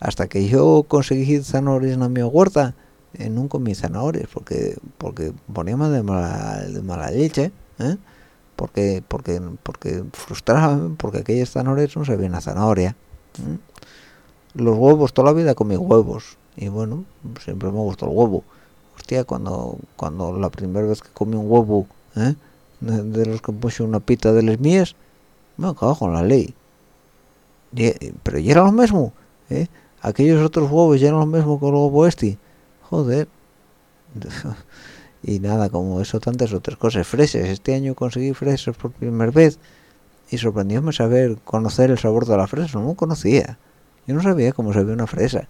[SPEAKER 2] hasta que yo conseguí zanahorias en mi huerta eh, nunca comí zanahorias porque porque poníamos de mala, de mala leche ¿eh? porque porque porque frustraban porque aquellas zanahorias no ven a zanahoria los huevos toda la vida comí huevos y bueno siempre me gustó el huevo hostia cuando cuando la primera vez que comí un huevo ¿eh? De, los que puse una pita de las mías. Me acabo con la ley. Pero ya era lo mismo ¿eh? aquellos otros huevos ya no lo mismo con el huevo este joder. Y nada como eso tantas otras cosas. Fresas. Este año conseguí fresas por primera vez. Y sorprendióme saber conocer el sabor de la fresa. No conocía. Yo no sabía cómo sabía una fresa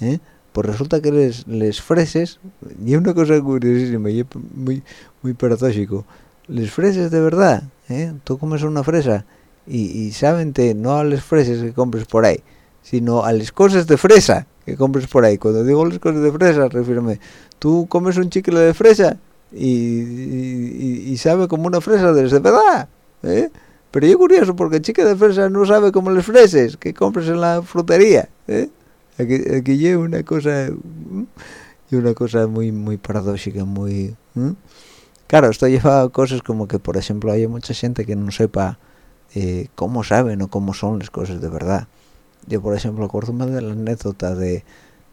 [SPEAKER 2] ¿eh? pues resulta que les, les freses y una cosa curiosísima y muy muy paradójico les freses de verdad ¿eh? tú comes una fresa y, y sabente no a las fresas que compres por ahí sino a las cosas de fresa que compres por ahí cuando digo las cosas de fresa refírame tú comes un chicle de fresa y, y, sabe como una fresa de verdad ¿eh? pero yo curioso porque el chicle de fresa no sabe como las fresas que compres en la frutería ¿eh? aquí, aquí lleva una cosa y una cosa muy muy paradójica muy. Claro esto lleva a cosas como que por ejemplo hay mucha gente que no sepa eh, cómo saben o cómo son las cosas de verdad yo por ejemplo acuérdome de la anécdota de,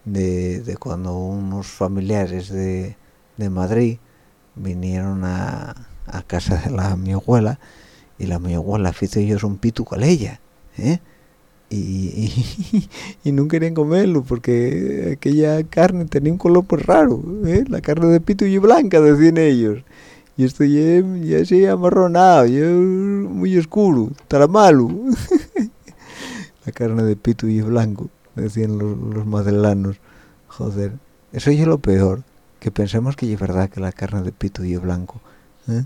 [SPEAKER 2] de, cuando unos familiares de, de Madrid vinieron a, a, casa de la mi abuela y la mi abuela hizo ellos un pitu con ella ¿eh? y, y, y, no querían comerlo porque aquella carne tenía un color pues raro ¿eh? la carne de pitu y blanca decían ellos y esto ya, se amarronado ya muy oscuro taramalo la carne de pitu y blanco decían los, los madrilanos. Joder eso es lo peor que pensemos que es verdad que la carne de pitu y blanco ¿eh?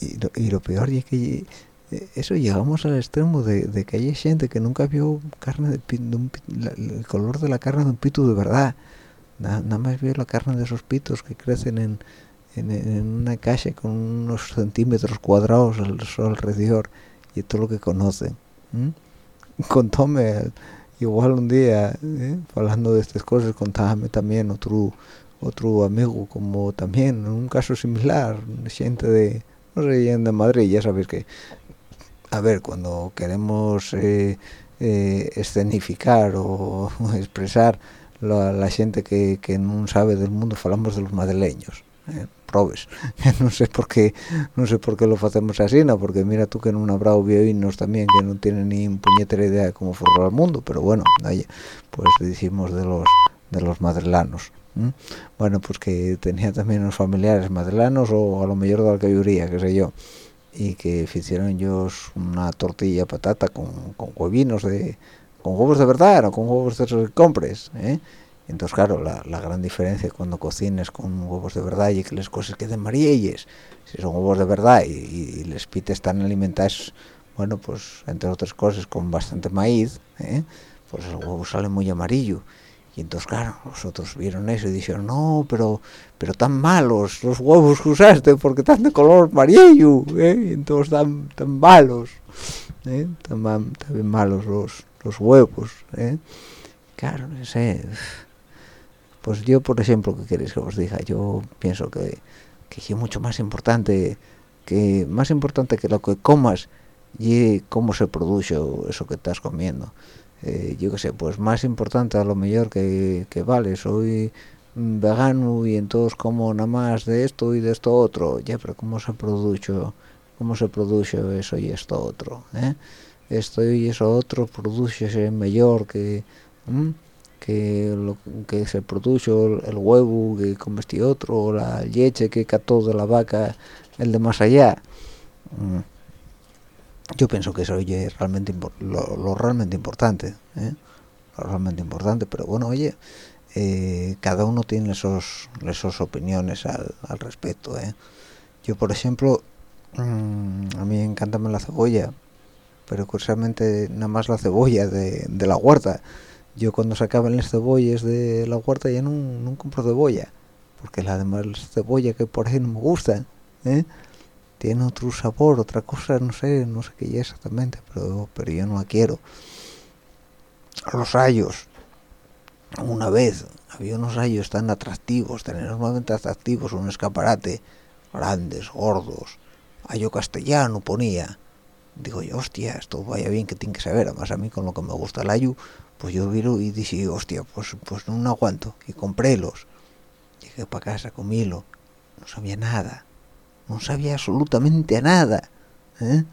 [SPEAKER 2] y, lo, y, lo, peor es que eso llegamos al extremo de, de, que hay gente que nunca vio carne de, de un, la, el color de la carne de un pitu de verdad. Nada más vio la carne de esos pitos que crecen en, en, una calle con unos centímetros cuadrados alrededor y todo lo que conocen ¿eh? contóme igual un día ¿eh? hablando de estas cosas contábame también otro otro amigo como también en un caso similar gente de no sé Madrid ya sabéis que a ver cuando queremos eh, eh, escenificar o expresar la, la gente que, que, no sabe del mundo hablamos de los madrileños eh, probes. No sé por qué no sé por qué lo hacemos así no porque mira tú que no habrá vinos también que no tienen ni puñetera idea de cómo formar el mundo pero bueno oye, pues decimos de los de los bueno pues que tenía también unos familiares madrilanos o a lo mejor de alcayuría qué sé yo y que hicieron ellos una tortilla patata con, con huevinos de con huevos de verdad no con huevos de esos que compres ¿eh? Entonces claro la, la, gran diferencia cuando cocines con huevos de verdad y que las cosas queden marielles si son huevos de verdad y, y, y les pites están alimentados bueno pues entre otras cosas con bastante maíz ¿eh? pues el huevo sale muy amarillo y entonces claro los otros vieron eso y dijeron no pero pero tan malos los huevos que usaste porque están de color amarillo ¿eh? entonces tan tan malos ¿eh? tan, tan malos los los huevos ¿eh? claro no sé pues yo por ejemplo qué queréis que os diga yo pienso que que es mucho más importante que más importante que lo que comas y cómo se produce eso que estás comiendo. Eh, yo qué sé pues más importante a lo mejor que, vale soy vegano y entonces como nada más de esto y de esto otro. Ya pero cómo se produce cómo se produce eso y esto otro ¿eh? esto y eso otro produce mejor que que lo que se produce el huevo que come este otro la leche que cató de la vaca el de más allá mm. yo pienso que eso es realmente lo, realmente importante ¿eh? lo realmente importante pero bueno oye eh, cada uno tiene esos esas opiniones al, al respecto ¿eh? yo por ejemplo mmm, a mí encanta la cebolla pero curiosamente nada más la cebolla de, de la huerta yo cuando sacaban las cebollas de la huerta ya no, no compro cebolla porque la demás cebolla que por ahí no me gusta ¿eh? tiene otro sabor otra cosa no sé no sé qué es exactamente pero pero yo no la quiero. Los rayos. Una vez había unos rayos tan atractivos tan enormemente atractivos un escaparate grandes gordos. Ayo castellano ponía. Digo yo hostia esto vaya bien que tiene que saber además a mí con lo que me gusta el ayu pues yo viro y dije hostia pues pues no aguanto y comprélos llegué para casa comílo no sabía nada no sabía absolutamente nada ¿eh?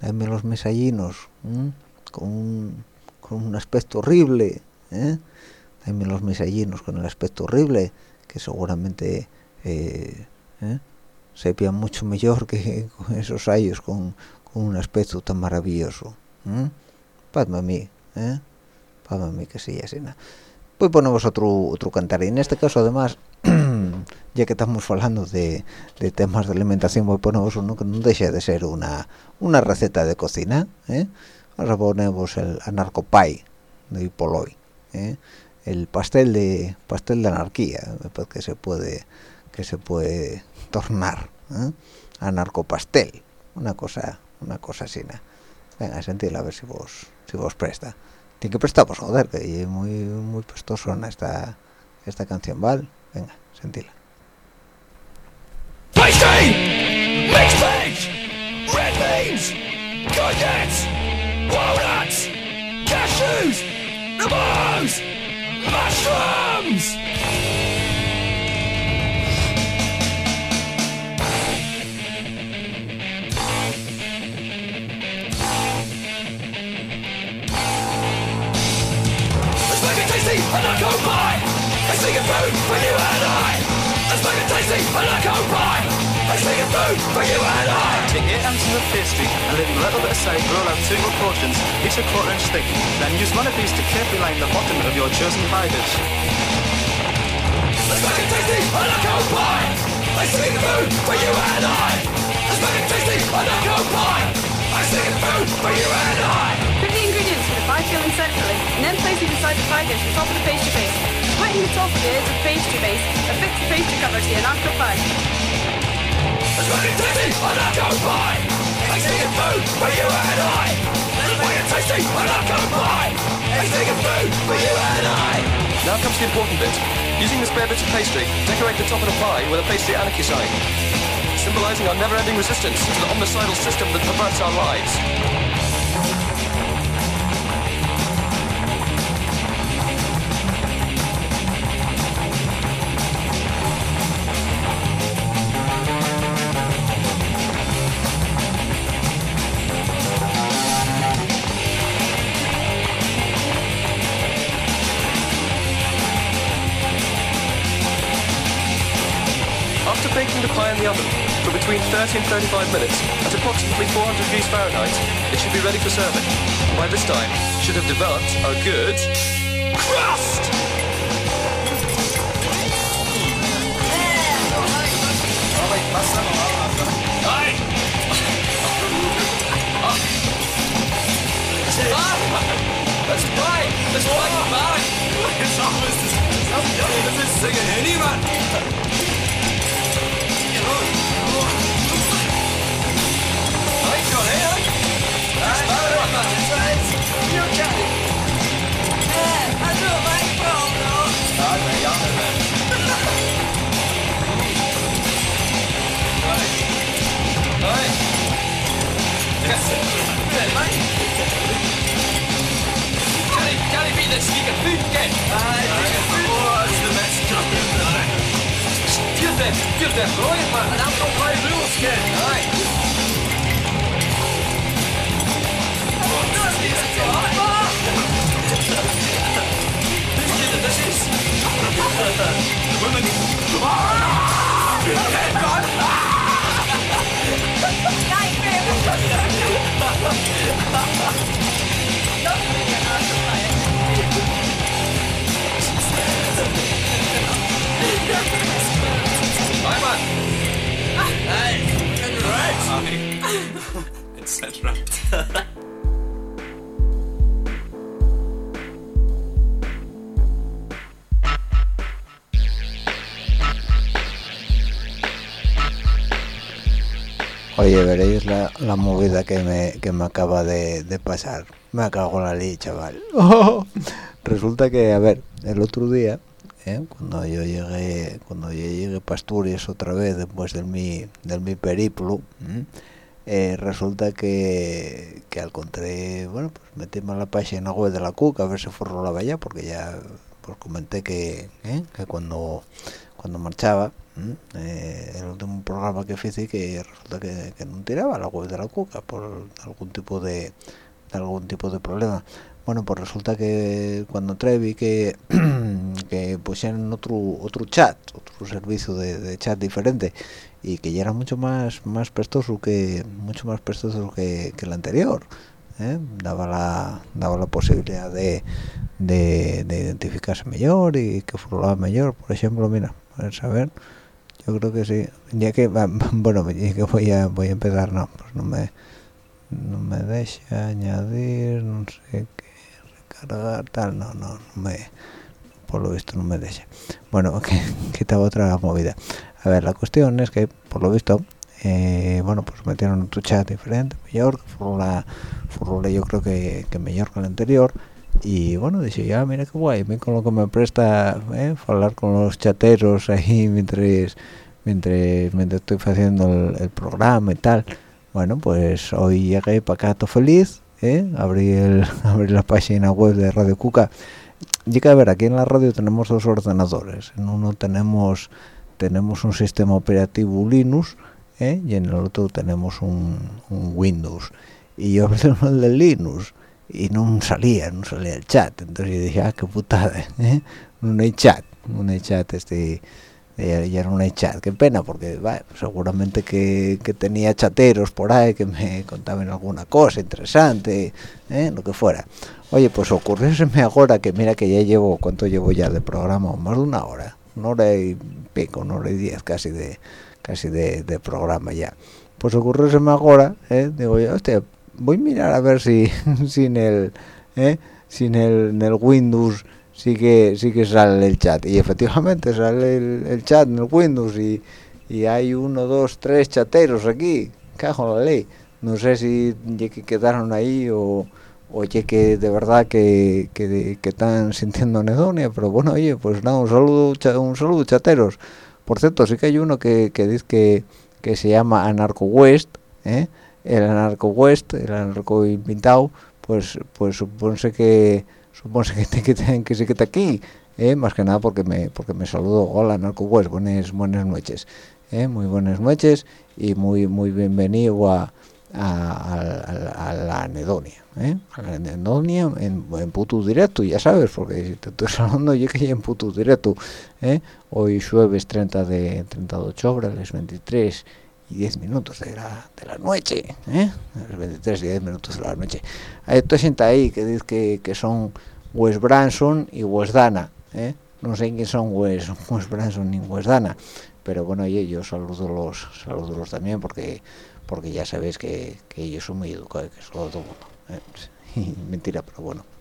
[SPEAKER 2] dame los mesallinos ¿eh? con un, con un aspecto horrible ¿eh? también los misallinos con el aspecto horrible que seguramente eh, ¿eh? sepían mucho mejor que con esos años con, con un aspecto tan maravilloso ¿eh? padme a mí ¿eh? Padme a mí que sí así nada pues ponemos otro otro cantar y en este caso además ya que estamos hablando de, de temas de alimentación voy ponemos uno que no deja de ser una una receta de cocina ¿eh? ahora ponemos el anarcopie de Hipoloy ¿eh? el pastel de pastel de anarquía que se puede que se puede tornar ¿eh? anarcopastel una cosa una cosa así venga sentirla a ver si vos si vos presta tiene que prestar pues joder que es muy muy prestoso esta esta canción ¿vale? venga!
[SPEAKER 3] Walnuts! Cashews! Mushrooms! I sing a food for you and I! Make it tasty and go by! I sing a food for you and I!
[SPEAKER 4] Take 8 ounces of pastry and leave a little bit aside roll out two more portions, each a quarter inch thick. Then use one of these to carefully line the bottom of your chosen pie dish.
[SPEAKER 3] Let's make it tasty and not go by! I sing a food for you and I! Let's make it tasty and not go by! I sing a food for you and I!
[SPEAKER 5] Cook the ingredients for the pie filling separately, and then place it inside the pie dish on top of the pastry base. Tighten the top of the edge of the pastry base and fix the pastry cover to your natural pie.
[SPEAKER 3] Let's make it tasty and not go by! I sing a food for you and I! Let's make it tasty and not go by! I sing a food for you and I!
[SPEAKER 6] Now comes the important bit. Using the spare bits of pastry, decorate the top of the pie with a pastry anarchy sign, symbolizing our never-ending resistance to the omnicidal system that perverts our lives. Pie in the oven for between 30 and 35 minutes at approximately 400 degrees Fahrenheit, it should be ready for serving. By this time, should have developed a good crust!
[SPEAKER 3] Let's play! Let's play the bag! It's almost this is singing anyone! はい、はい、はい、intenções, mas não faz luz que nós. Nightmare!
[SPEAKER 2] Oye, veréis la, la movida que me, que me acaba de, de pasar. Me cago en la ley, chaval. Resulta que, a ver, el otro día, ¿eh? cuando yo llegué, cuando yo llegué a Asturias otra vez después del mi, del mi periplo, eh, resulta que, que al encontré, bueno, pues metimos la página web de la CUC a ver si fue rolaba ya, porque ya pues comenté que, ¿eh? que cuando cuando marchaba eh, el último programa que hice que resulta que, que no tiraba la web de la cuca por algún tipo de algún tipo de problema bueno pues resulta que cuando entré vi que que pusieron otro otro chat otro servicio de, de chat diferente y que ya era mucho más más prestoso que mucho más prestoso que, que el anterior ¿eh? daba la daba la posibilidad de, de, de identificarse mejor y que formaba mejor por ejemplo mira a saber yo creo que sí ya que bueno ya que voy a voy a empezar no pues no me no me deja añadir no sé qué recargar tal no no no me por lo visto no me deja. Bueno que quitaba otra movida. A ver la cuestión es que por lo visto eh, bueno pues metieron otro chat diferente mejor que formula yo creo que, que mejor que el anterior y bueno dije ya mira qué guay ven con lo que me presta eh, hablar con los chateros ahí mientras mientras, mientras estoy haciendo el, el programa y tal bueno pues hoy llegué para acá todo feliz ¿eh? abrí el abrí la página web de Radio Cuca y que a ver aquí en la radio tenemos dos ordenadores en uno tenemos tenemos un sistema operativo Linux ¿eh? y en el otro tenemos un, Windows y yo abrí el de Linux y no salía, no salía el chat. Entonces yo dije, ah, qué putada, ¿eh? No hay chat, no hay chat, este, ya, ya no hay chat. Qué pena, porque seguramente que, que tenía chateros por ahí que me contaban alguna cosa interesante, ¿eh? lo que fuera. Oye, pues ocurrióseme ahora que mira que ya llevo, ¿cuánto llevo ya de programa? Más de una hora, una hora y pico, una hora y diez casi de, casi de, programa ya. Pues ocurrióseme ahora, ¿eh? digo yo, hostia, voy a mirar a ver si sin el ¿eh? sin el, el Windows sí que sí que sale el chat. Y efectivamente sale el, chat en el Windows y, y hay uno dos tres chateros aquí. Cajo la ley. No sé si que quedaron ahí o o ya que de verdad que, que, que están sintiendo anedonia pero bueno oye pues nada un saludo un saludo chateros. Por cierto sí que hay uno que, que dice que, que se llama Anarco West ¿eh? el anarco west el anarco inventado pues pues supónse que supónse que, te- que, que sí que está aquí ¿eh? más que nada porque me porque me saludó hola anarco west buenas buenas noches ¿eh? muy buenas noches y muy muy bienvenido a a, la anedonia ¿eh? a la anedonia en, en puto directo ya sabes porque si te estoy hablando yo que en puto directo ¿eh? hoy jueves 30 de 30 de octubre las 23 y 10 minutos de la, de la noche, ¿eh? Los 23 y 10 minutos de la noche. Hay otra gente ahí que dice que, que son Wes Branson y Wes Dana, ¿eh? No sé quién son Wes, Wes Branson ni Wes Dana, pero bueno, oye, yo saludo los, saludo los también porque porque ya sabéis que, que ellos son muy educados, que a todo el mundo. ¿eh? Mentira, pero bueno.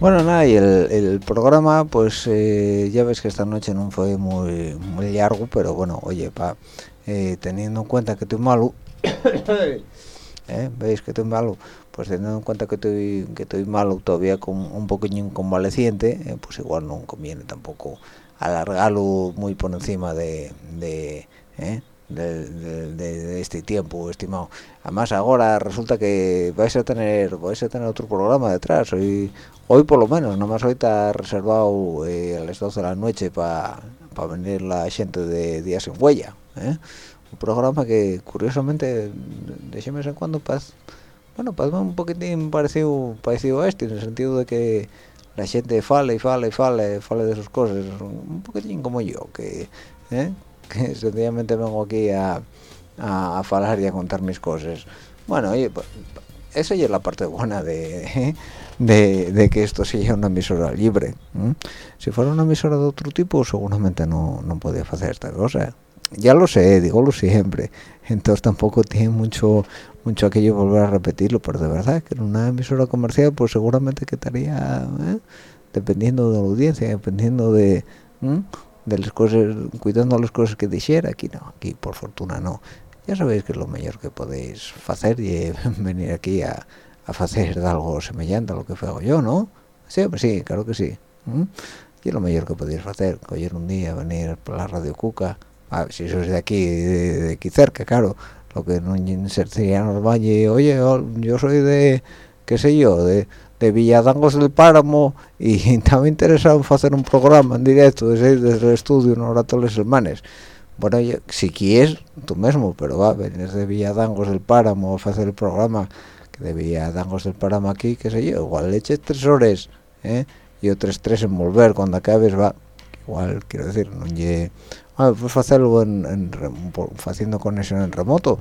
[SPEAKER 2] Bueno, nada, y el, el programa, pues eh, ya ves que esta noche no fue muy, muy largo, pero bueno, oye, pa, eh, teniendo en cuenta que estoy malo, ¿eh? ¿veis que estoy malo? Pues teniendo en cuenta que estoy, que estoy malo todavía con un poquillo convaleciente, eh, pues igual no conviene tampoco alargarlo muy por encima de, de, ¿eh? de, de- de- este tiempo estimado además ahora resulta que vais a tener vais a tener otro programa detrás hoy hoy por lo menos nomás hoy está reservado eh, a las 12 de la noche para venir la gente de Días en Huella ¿eh? un programa que curiosamente de mes en cuando paz bueno pues un poquitín parecido parecido a este en el sentido de que la gente fala y fala y fala fala de sus cosas un poquitín como yo que ¿eh? que sencillamente vengo aquí a, a, a falar y a contar mis cosas bueno oye pues, esa ya es la parte buena de, de, que esto sea una emisora libre si fuera una emisora de otro tipo seguramente no, no podía hacer esta cosa. Ya lo sé, digo lo siempre. Entonces tampoco tiene mucho mucho aquello volver a repetirlo pero de verdad que en una emisora comercial pues seguramente que estaría ¿eh? dependiendo de la audiencia dependiendo de de las cosas cuidando las cosas que dijera. Aquí no aquí por fortuna no. Ya sabéis que es lo mejor que podéis hacer y venir aquí a, a hacer algo semejante a lo que hago yo no sí hombre, sí claro que sí y lo mejor que podéis hacer coger un día venir por la radio cuca Ah, si sois de aquí de, de aquí cerca claro lo que no sería normal y oye yo soy de qué sé yo de, de Villadangos del Páramo y estaba interesado en hacer un programa en directo desde, desde el estudio una hora todas las semanas bueno yo- si quieres tú mismo pero va venir de Villadangos del Páramo a hacer el programa que de Villadangos del Páramo aquí qué sé yo igual le eches tres horas ¿eh? y otras tres en volver cuando acabes va igual quiero decir no lle ah, pues hacerlo en, en haciendo conexión en remoto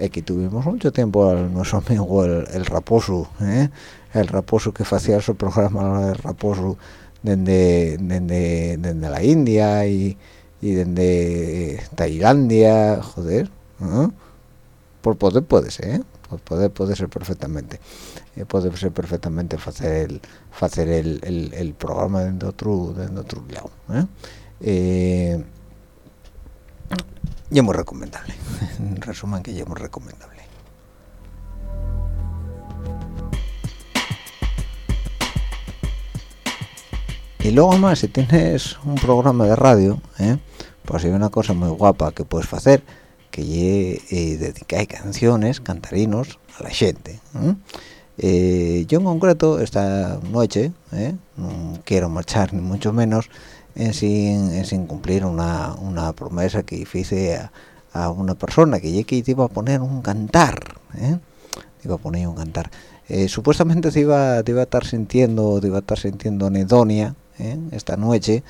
[SPEAKER 2] aquí tuvimos mucho tiempo al nuestro amigo el, el Raposo ¿eh? el Raposo que hacía su programa el Raposo desde, desde, desde la India y, y desde Tailandia joder por poder puede ser ¿eh? Por poder puede ser perfectamente eh, puede ser perfectamente hacer el hacer el, el, programa de otro de otro lado. Eh, y es muy recomendable en resumen que ya es muy recomendable y luego más si tienes un programa de radio ¿eh? pues hay una cosa muy guapa que puedes hacer que ye, eh, dedicar canciones cantarinos a la gente ¿eh? Yo en concreto esta noche ¿eh? no quiero marchar ni mucho menos en sin, sin cumplir una, una promesa que hice a, a una persona que ye que te iba a poner un cantar ¿eh? iba a poner un cantar supuestamente te iba, te iba a estar sintiendo te iba a estar sintiendo anedonia esta noche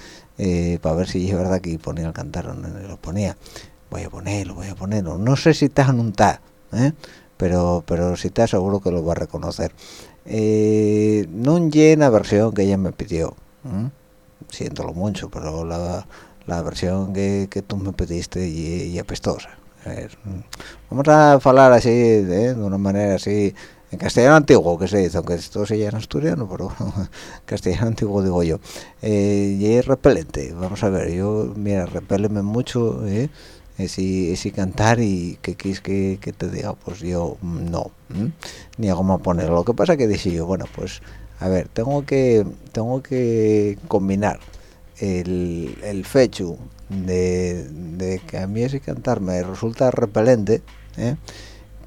[SPEAKER 2] para ver si es verdad que ponía el cantar o no lo ponía voy a ponerlo voy a ponerlo no sé si está o no está ¿eh? pero pero si está seguro que lo va a reconocer eh, no llena versión que ella me pidió ¿eh? siéntolo mucho pero la, la versión que, que tú me pediste y, y apestosa vamos a hablar así ¿eh? de una manera así en castellano antiguo que se dice aunque esto se llama asturiano pero castellano antiguo digo yo eh, y es repelente vamos a ver yo mira repéleme mucho ¿eh? Ese, ese cantar y que quieres que, te diga pues yo no ¿m? ni a cómo ponerlo lo que pasa que dije yo bueno pues a ver tengo que tengo que combinar el, el fecho de, de que a mí ese cantar me resulta repelente ¿eh?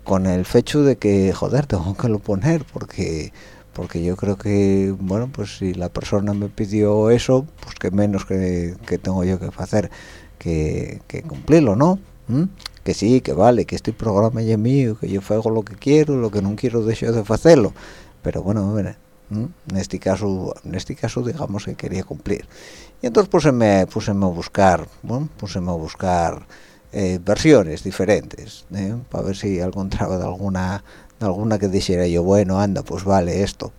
[SPEAKER 2] con el fecho de que joder tengo que lo poner porque porque yo creo que bueno pues si la persona me pidió eso pues que menos que, que tengo yo que hacer que, que cumplirlo no ¿Mm? que sí que vale que este programa ya es mío que yo hago lo que quiero lo que no quiero dejo de hacerlo pero bueno mira, en este caso en este caso digamos que quería cumplir y entonces puseme puseme a buscar bueno puseme a buscar eh, versiones diferentes ¿eh? para ver si encontraba de alguna alguna que dijera yo bueno anda pues vale esto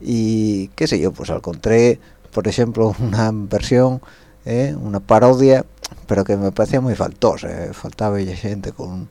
[SPEAKER 2] y qué sé yo pues encontré por ejemplo una versión ¿eh? una parodia pero que me parecía muy faltosa ¿eh? faltaba ella gente con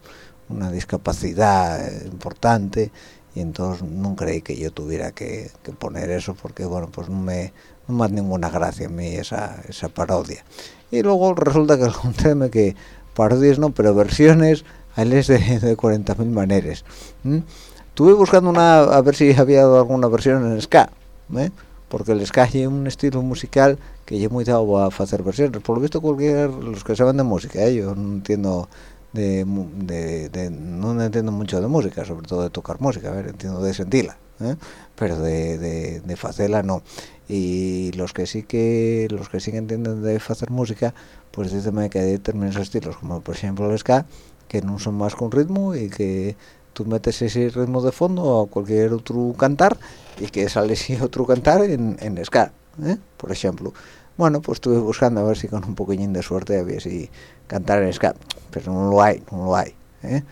[SPEAKER 2] una discapacidad eh, importante y entonces no creí que yo tuviera que, que poner eso porque bueno pues no me no me ninguna gracia a mí esa, esa parodia y luego resulta que encontré que parodias no pero versiones hay de, de 40.000 maneras ¿m? estuve buscando una a ver si había alguna versión en ska ¿eh? porque el ska es un estilo musical que yo muy dado a hacer versiones por lo visto cualquier los que saben de música ¿eh? yo no entiendo de, de- de- no entiendo mucho de música sobre todo de tocar música a ver entiendo de sentirla ¿eh? pero de, de, de hacerla no y los que sí que los que sí que entienden de hacer música pues díceme que hay determinados estilos como por ejemplo el ska que no son más con ritmo y que tú metes ese ritmo de fondo a cualquier otro cantar y que sale ese otro cantar en, en ska ¿eh? por ejemplo bueno pues estuve buscando a ver si con un poquillín de suerte había si cantar en ska pero no lo hay no lo hay ¿eh?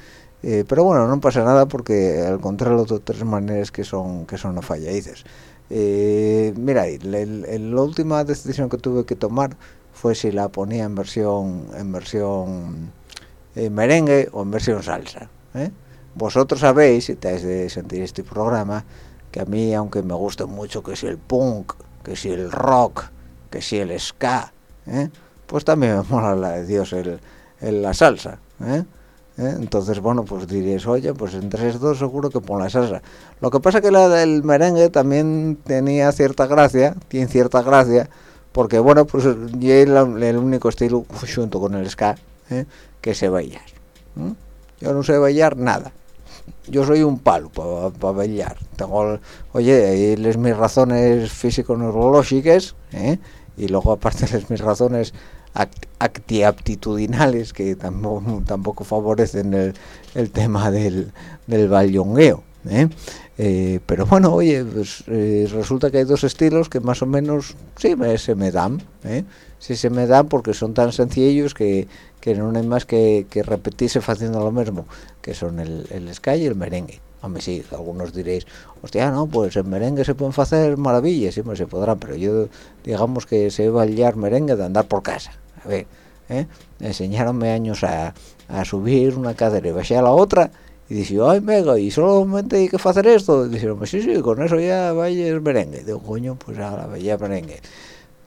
[SPEAKER 2] Eh, pero bueno no pasa nada porque al contrario de tres maneras que son que son falladices eh, mira la última decisión que tuve que tomar fue si la ponía en versión en versión eh, merengue o en versión salsa ¿eh? vosotros sabéis si estáis de sentir este programa que a mí aunque me guste mucho que si el punk que si el rock que si el ska ¿eh? pues también me mola la de Dios el, el- la salsa ¿eh? ¿Eh? entonces bueno pues diréis oye pues entre esos dos seguro que pon la salsa lo que pasa que la del merengue también tenía cierta gracia tiene cierta gracia porque bueno pues y es la- el único estilo junto con el ska ¿eh? que sé bailar ¿eh? yo no sé bailar nada yo soy un palo para bailar tengo oye les mis razones físico-neurológicas ¿eh? y luego aparte les mis razones act- actiaptitudinales que tampoco, tampoco favorecen el, el tema del, del bailongueo ¿eh? Eh, pero bueno oye pues, eh, resulta que hay dos estilos que más o menos sí me, se me dan ¿eh? Sí se me dan porque son tan sencillos que, que no hay más que, que repetirse haciendo lo mismo que son el, el ska y el merengue Hombre, sí, algunos diréis, hostia, no, pues en merengue se pueden hacer maravillas, pues se podrán, pero yo, digamos que sé bailar merengue de andar por casa. A ver, ¿eh? enseñaronme años a, a subir una cadera y bajar a la otra, y dice, ay, mega, y solamente hay que hacer esto. Y dijeron, sí, sí, con eso ya bailes merengue. Digo, coño, pues ahora bailé merengue.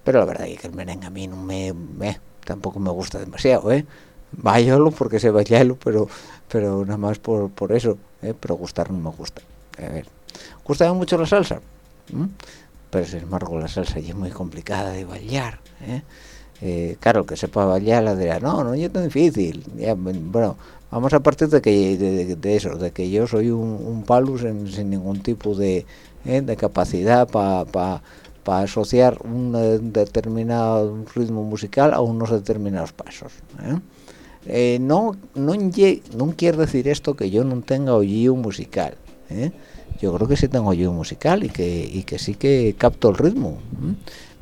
[SPEAKER 2] Pero la verdad es que el merengue a mí no me, me tampoco me gusta demasiado, ¿eh? Bailalo porque sé bailarlo, pero pero nada más por, por eso, ¿eh? pero gustar no me gusta. A ver, gusta mucho la salsa, ¿m? pero sin embargo la salsa ya es muy complicada de bailar. ¿eh? Eh, claro, que sepa bailar la dirá, no, no es tan difícil. Bueno, vamos a partir de que de, eso, de que yo soy un, un en- sin ningún tipo de, ¿eh? de capacidad para pa, pa asociar un eh, determinado ritmo musical a unos determinados pasos. ¿eh? Eh, no no no quiere decir esto que yo no tenga oído musical ¿eh? yo creo que sí tengo oído musical y que y que sí que capto el ritmo ¿eh?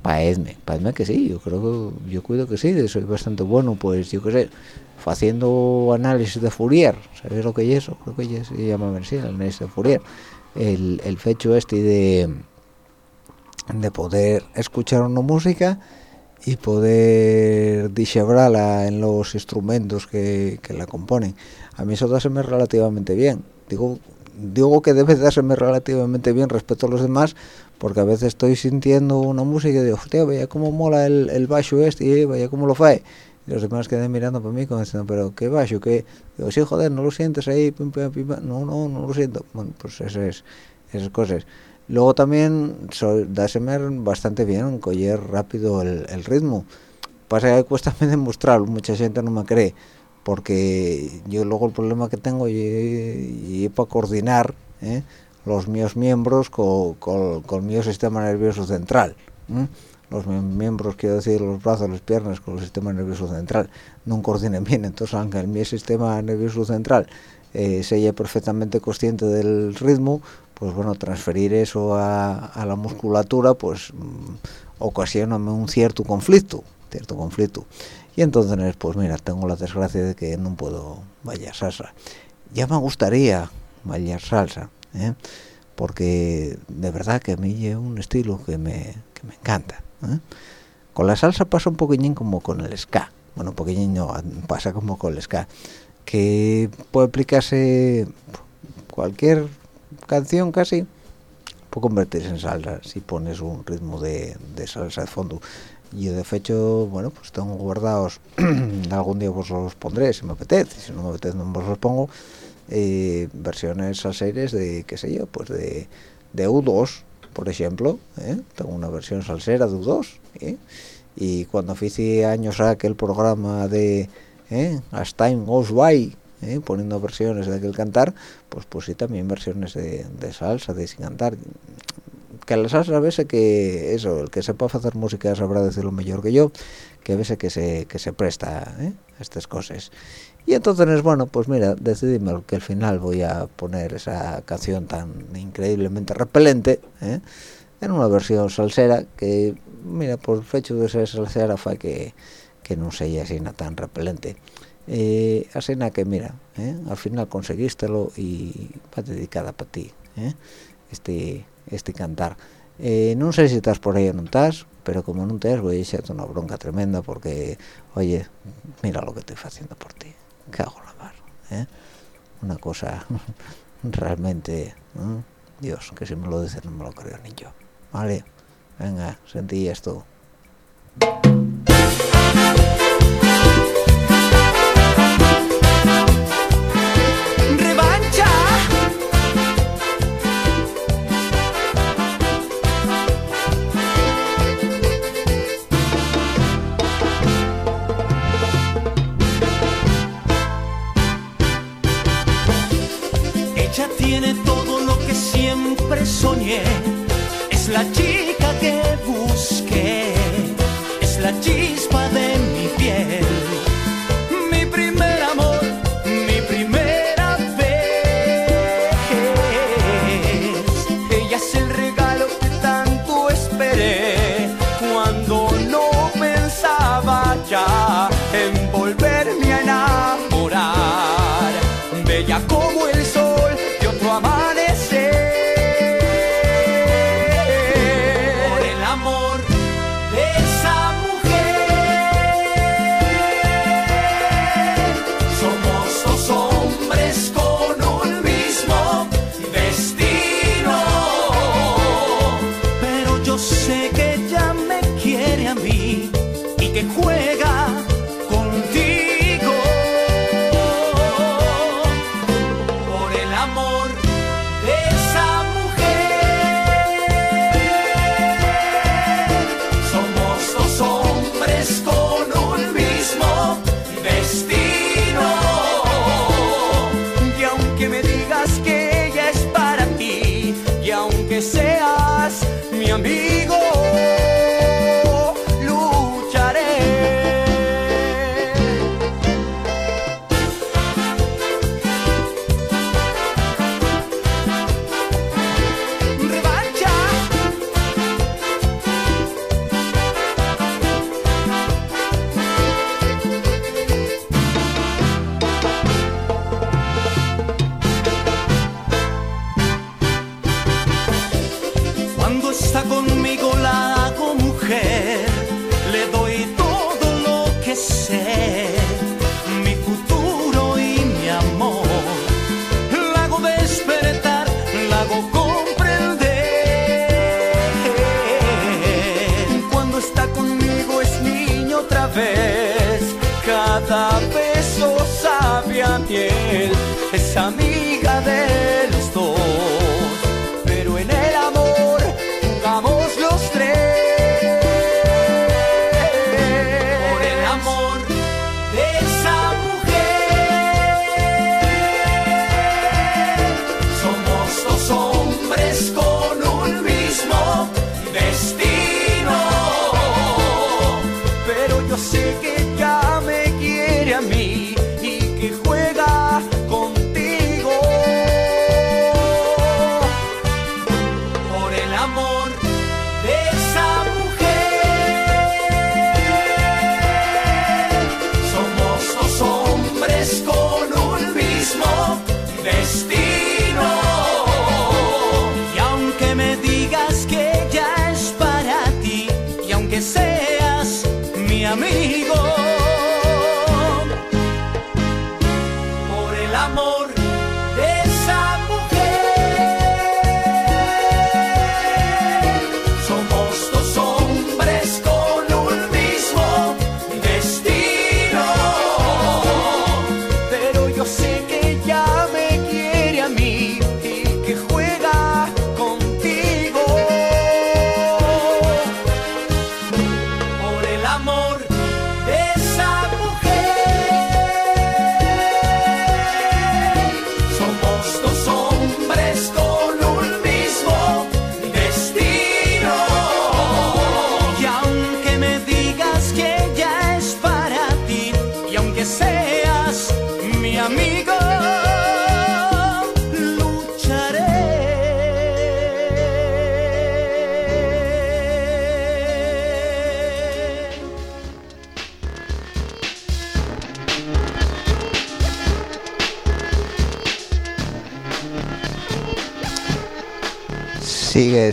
[SPEAKER 2] paedme paedme que sí yo creo que yo cuido que sí soy bastante bueno pues yo qué sé haciendo análisis de Fourier ¿sabéis lo que es eso? creo que ya se llama análisis de Fourier el, el fecho este de de poder escuchar una música y poder dishebrarla en los instrumentos que, que la componen. A mí eso dáseme relativamente bien. Digo, digo que debe dárseme relativamente bien respecto a los demás, porque a veces estoy sintiendo una música y digo, hostia, vaya cómo mola el, el bajo este, y vaya cómo lo fae. Y los demás quedan mirando para mí como diciendo, pero qué bajo, qué... Digo, sí, joder, no lo sientes ahí, pim, pim, pim". no, no, no lo siento. Bueno, pues eso es, esas cosas. Luego también so, dáseme bastante bien coger rápido el, el ritmo. Pasa que cuesta demostrarlo, mucha gente no me cree, porque yo luego el problema que tengo y, para coordinar ¿eh? los míos miembros con, con, con sistema nervioso central. ¿eh? Los mi- miembros, quiero decir, los brazos, las piernas con el sistema nervioso central, no coordinen bien. Entonces, aunque el mi sistema nervioso central eh, sea perfectamente consciente del ritmo, pues bueno, transferir eso a, a la musculatura, pues mm, ocasiona un cierto conflicto, cierto conflicto. Y entonces, pues mira, tengo la desgracia de que no puedo bailar salsa. Ya me gustaría bailar salsa, ¿eh? porque de verdad que a mí es un estilo que me, que me encanta. ¿eh? Con la salsa pasa un poquillín como con el ska. Bueno, un poquillín no, pasa como con el ska. Que puede aplicarse cualquier canción casi puede convertirse en salsa si pones un ritmo de, de salsa de fondo yo de hecho bueno pues tengo guardados algún día vos los pondré si me apetece si no me apetece no vos los pongo eh, versiones salseras de qué sé yo pues de, de U2 por ejemplo ¿eh? tengo una versión salsera de U2 ¿eh? y cuando hice años aquel programa de ¿eh? As Time Goes By ¿eh? poniendo versiones de aquel cantar pues pues sí también versiones de, de salsa de sin cantar que la salsa a veces que eso el que sepa hacer música sabrá decirlo mejor que yo que a veces que se que se presta ¿eh? a estas cosas y entonces bueno pues mira decidíme que al final voy a poner esa canción tan increíblemente repelente ¿eh? en una versión salsera que mira por el hecho de ser salsera fue que que no sea así tan repelente eh, así nada que mira ¿eh? al final conseguístelo y va dedicada para ti ¿eh? este este cantar eh, no sé si estás por ahí o no estás pero como no estás voy a echarte una bronca tremenda porque oye mira lo que estoy haciendo por ti cago la mar ¿eh? una cosa realmente. Dios que si me lo dices no me lo creo ni yo vale venga sentí esto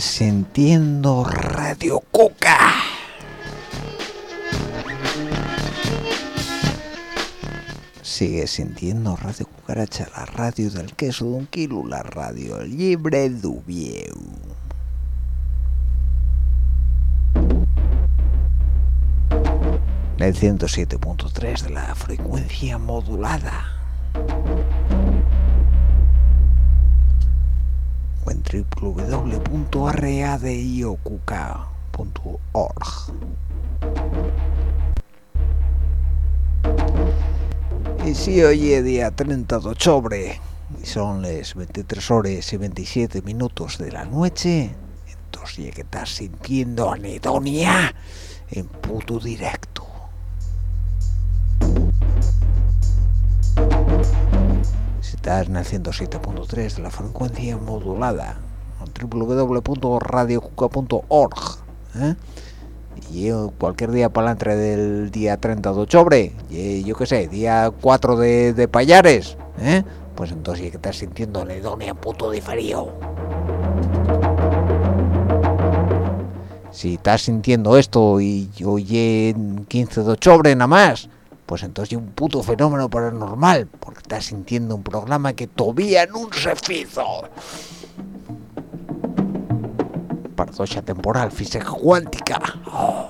[SPEAKER 2] Sintiendo Radio Cuca. Sigue sintiendo Radio Cucaracha, la radio del queso de un kilo, la radio libre dubieu. El 107.3 de la frecuencia modulada. radiocuca.org. Y si hoy es día 30 de octubre y son las 23 horas y 27 minutos de la noche, entonces ya que estás sintiendo anedonia en puto directo. Si estás en el 107.3 de la frecuencia modulada, www.radiocuca.org, ¿eh? y yo cualquier día para entre del día 30 de octubre, y yo qué sé, día 4 de, de Payares, ¿eh? pues entonces que estás sintiendo anedonia puto de frío. Si estás sintiendo esto y oye 15 de octubre nada más, pues entonces es un puto fenómeno paranormal, porque estás sintiendo un programa que todavía no se hizo. Paradoja temporal, física cuántica. Oh.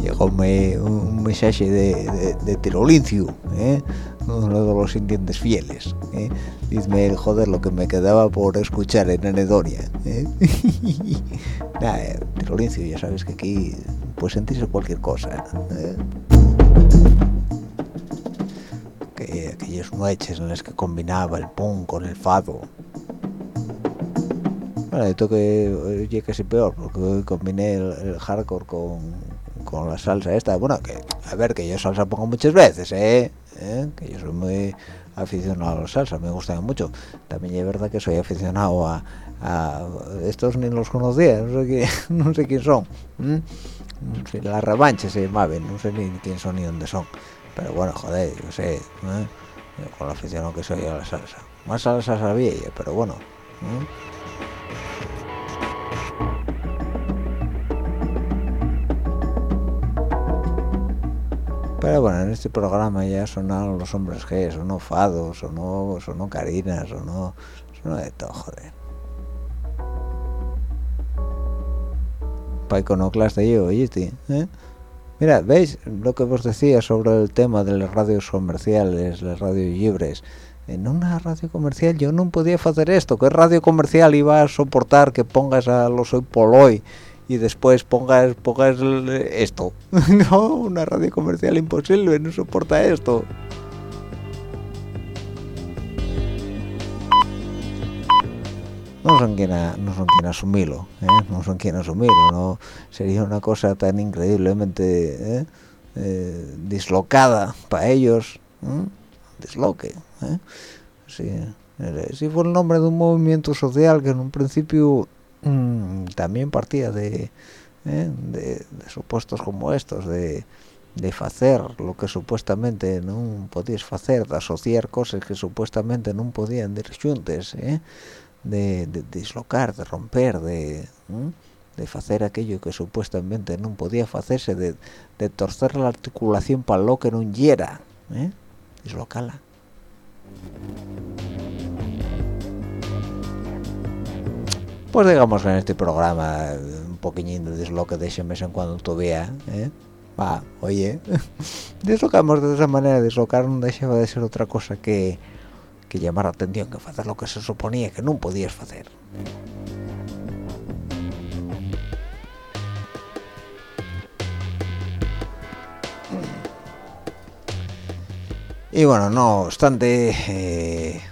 [SPEAKER 2] Llegóme un mensaje de, de, de Tirolincio, ¿eh? uno de los sintientes fieles. ¿eh? Dime, joder, lo que me quedaba por escuchar en Anedonia. ¿eh? Nah, eh, Tirolincio, ya sabes que aquí puede sentirse cualquier cosa. ¿eh? Que, aquellos noches en las que combinaba el punk con el fado. Bueno, esto que oye casi peor, porque hoy combiné el, hardcore con, con la salsa esta. Bueno, que a ver, que yo salsa pongo muchas veces, ¿eh? ¿Eh? Que yo soy muy aficionado a la salsa, me gustan mucho. También es verdad que soy aficionado a, estos ni los conocía, no sé quién, no sé quién son. ¿m? No la revancha se llamaban, no sé ni quién son ni dónde son. Pero bueno, joder, yo sé, ¿eh? Con lo aficionado que soy a la salsa. Más salsa sabía ella, pero bueno. ¿eh? Pero bueno, en este programa ya sonaron los hombres G, sonó Fado, sonó, sonó Karina, sonó, sonó de todo, joder. Pa iconoclasta yo, oíste, ¿eh? Mira, ¿veis lo que vos decía sobre el tema de las radios comerciales, las radios libres? En una radio comercial yo no podía hacer esto. ¿Qué radio comercial iba a soportar que pongas a los hoy por hoy y después pongas, pongas esto? no, una radio comercial imposible, no soporta esto. No son quien a- no son quien asumirlo ¿eh? no son quien asumirlo no sería una cosa tan increíblemente ¿eh? Eh, dislocada para ellos ¿eh? disloque ¿eh? sí eh, fue el nombre de un movimiento social que en un principio mm, también partía de, de de supuestos como estos de de hacer lo que supuestamente no podías hacer, de asociar cosas que supuestamente no podían ir juntas, ¿eh? De, de dislocar, de romper, de, de hacer aquello que supuestamente no podía hacerse, de, de torcer la articulación para lo que no hiera, ¿eh? dislocala. Pues digamos en este programa un poquillín de disloque de ese mes en cuando todavía, ¿eh? Va, oye, dislocamos de esa manera, dislocar no dejaba de ser otra cosa que, que llamar la atención, que hacer lo que se suponía que no podías hacer. Y bueno, no obstante, eh,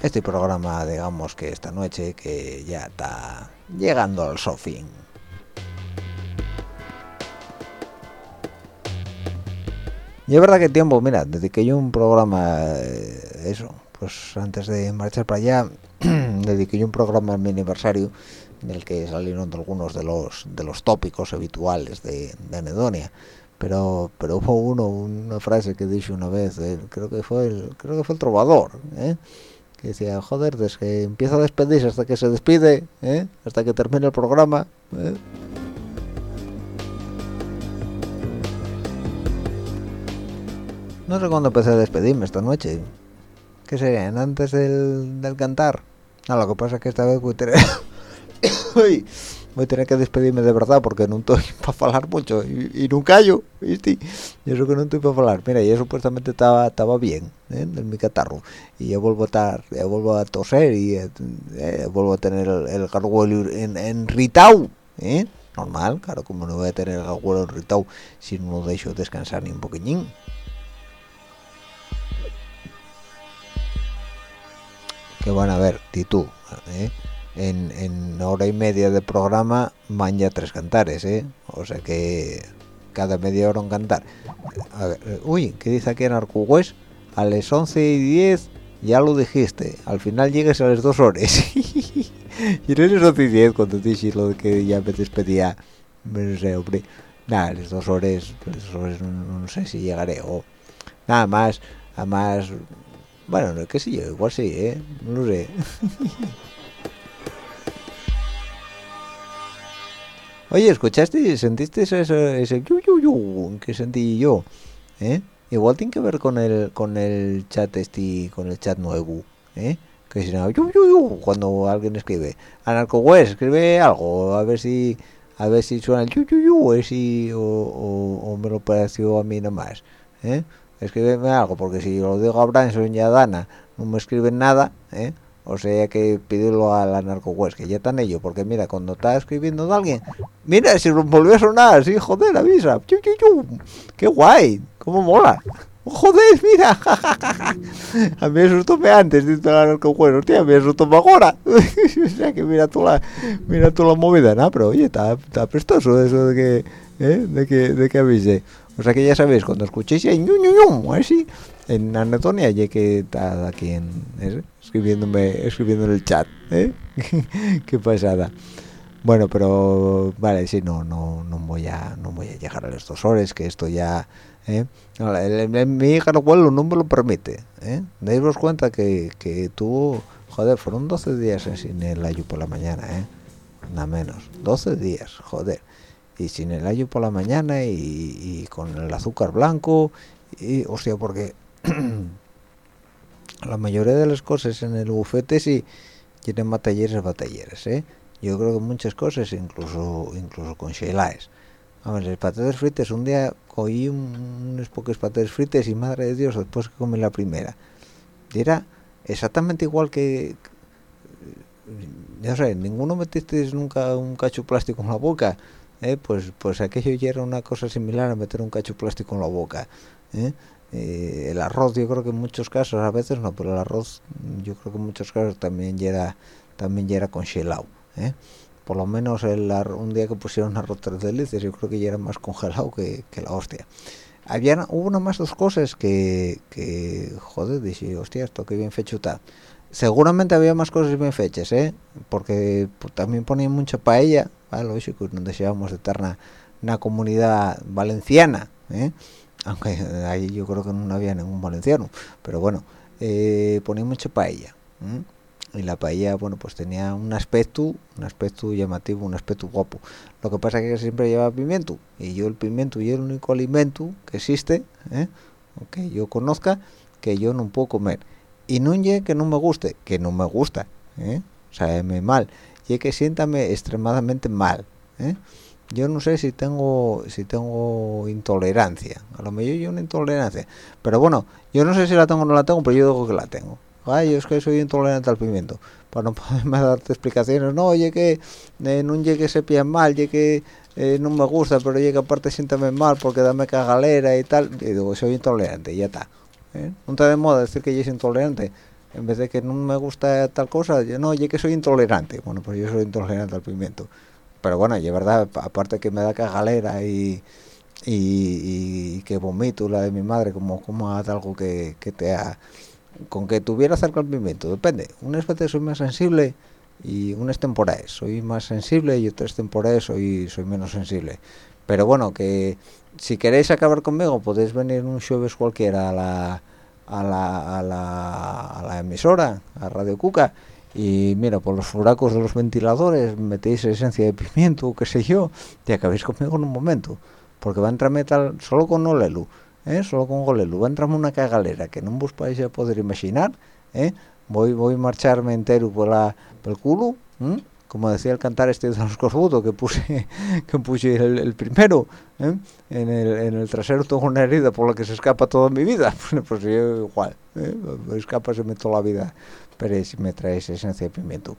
[SPEAKER 2] este programa, digamos que esta noche, que ya está llegando al sofín. Y es verdad que tiempo, mira, desde que yo un programa, eh, eso, pues antes de marchar para allá, dediqué yo un programa a mi aniversario en el que salieron algunos de los de los tópicos habituales de, de anedonia. Pero pero hubo uno, una frase que dije una vez, eh, creo que fue el creo que fue el trovador, ¿eh? que decía, joder, desde que empieza a despedirse hasta que se despide, ¿eh? hasta que termine el programa, ¿eh? No sé cuándo empecé a despedirme esta noche. ¿Qué serían? ¿Antes del, del cantar? No, lo que pasa es que esta vez voy a tener... Voy a tener que despedirme de verdad porque no estoy para hablar mucho y, y no callo, ¿viste? Y eso que no estoy para hablar. Mira, yo supuestamente estaba estaba bien, ¿eh? En mi catarro. Y ya vuelvo a estar, ya vuelvo a toser y eh, eh, vuelvo a tener el, el gargüello en, enritado, ¿eh? normal claro como no voy a tener el agüero irritado si no lo dejo descansar ni un poquillín que van a ver Titu ¿eh? en, en hora y media de programa van ya tres cantares ¿eh? o sea que cada media hora un cantar A ver, uy ¿qué dice aquí en Arcugües? a las 11 y 10 ya lo dijiste al final llegues a las dos horas y no las 11 y 10 cuando te dije lo que ya me despedía no sé hombre nada las dos horas las dos horas no, no sé si llegaré o nada más además bueno, no, qué sé yo, igual sí, ¿eh? No lo sé. Oye, ¿escuchaste? ¿Sentiste ese, ese yu, yu, que sentí yo? ¿Eh? Igual tiene que ver con el con el chat este, con el chat nuevo, ¿eh? Que si no, yu, yu, yu, cuando alguien escribe. Anarcowest, escribe algo, a ver si a ver si suena el yu, yu, o, o me lo pareció a mí nomás, ¿eh? Escríbeme algo, porque si lo digo a Branson y a Dana, no me escriben nada, ¿eh? O sea que pídelo a la narcowest, que ya están ellos, porque mira, cuando está escribiendo de alguien, mira, si volvió a sonar, sí, joder, avisa, qué guay, cómo mola, joder, mira, a mí me asustó antes de la narcowest, hostia, me asustó ahora, o sea que mira tú la, mira tú la movida, ¿no? Pero oye, está, está prestoso eso de que, ¿eh? de que, de que avise. O sea que ya sabéis, cuando escuchéis ahí, ñu, ñu, así, en Anatonia, ya que está aquí ¿eh? escribiéndome, escribiendo en el chat, ¿eh? Qué pasada. Bueno, pero vale, sí, no, no, no voy a, no voy a llegar a las dos horas, que esto ya, ¿eh? Mi hija abuelo no me lo permite, ¿eh? Dais cuenta que, que tú, joder, fueron 12 días sin el ayu por la mañana, ¿eh? Nada menos, 12 días, joder y sin el ayo por la mañana y, con el azúcar blanco. Y o sea porque la mayoría de las cosas en el bufete sí tienen batalleres batalleres ¿eh? yo creo que muchas cosas incluso incluso con shelaes a ver las patatas fritas un día cogí un- unas pocas patatas fritas y madre de dios después que comí la primera era exactamente igual que no sé, ninguno metiste nunca un cacho plástico en la boca, ¿eh? pues pues aquello ya era una cosa similar a meter un cacho plástico en la boca. ¿eh? Eh, el arroz yo creo que en muchos casos, a veces no, pero el arroz yo creo que en muchos casos también ya era, también ya era congelado. ¿eh? Por lo menos el, un día que pusieron arroz tres delicias yo creo que ya era más congelado que, que la hostia. Había, hubo nada más dos cosas que, que joder, dije, hostia, esto que bien fecho está seguramente había más cosas bien fechas, ¿eh? Porque pues, también ponían mucha paella, ¿vale? Lógico, no deseábamos de estar en una comunidad valenciana, ¿eh? Aunque ahí yo creo que no había ningún valenciano, pero bueno, eh, ponían mucha paella. Y la paella, bueno, pues tenía un aspecto, un aspecto llamativo, un aspecto guapo. Lo que pasa es que siempre llevaba pimiento, y yo el pimiento y el único alimento que existe, ¿eh? yo conozca, que yo no puedo comer y no es que no me guste, que no me gusta, ¿eh? Sábeme mal, y que siéntame extremadamente mal, ¿eh? Yo no sé si tengo si tengo intolerancia, a lo mejor yo una intolerancia, pero bueno, yo no sé si la tengo o no la tengo, pero yo digo que la tengo. Ay, yo es que soy intolerante al pimiento. Para no poderme darte explicaciones, no, oye que eh, no llegue se pillan mal, oye que eh, no me gusta, pero oye que aparte siéntame mal porque dame cagalera y tal, y digo, soy intolerante, y ya está. ¿Eh? No está de moda decir que yo soy intolerante. En vez de que no me gusta tal cosa, yo no, oye que soy intolerante. Bueno, pues yo soy intolerante al pimiento. Pero bueno, y es verdad, pa- aparte que me da cagalera y, y, y que vomito la de mi madre como como algo que, que te ha... Con que tuviera cerca el pimiento, depende. Unas veces soy más sensible y unas temporadas soy más sensible y otras temporadas soy, soy menos sensible. Pero bueno, que si queréis acabar conmigo podéis venir un jueves cualquiera a la, a la, a la, a la emisora, a Radio Cuca, y mira, por los furacos de los ventiladores metéis esencia de pimiento, qué sé yo, y acabéis conmigo en un momento, porque va a entrarme tal, solo con Olelu, ¿eh? solo con Olelu, va a entrarme una cagalera que no os vais a poder imaginar, ¿eh? voy voy a marcharme entero por la por el culo. Como decía el cantar este de los Corbuto que puse que puse el, el primero ¿eh? en, el, en el trasero tengo una herida por la que se escapa toda mi vida bueno, pues yo igual ¿eh? escapa se me toda la vida pero si me traes esencia de pimiento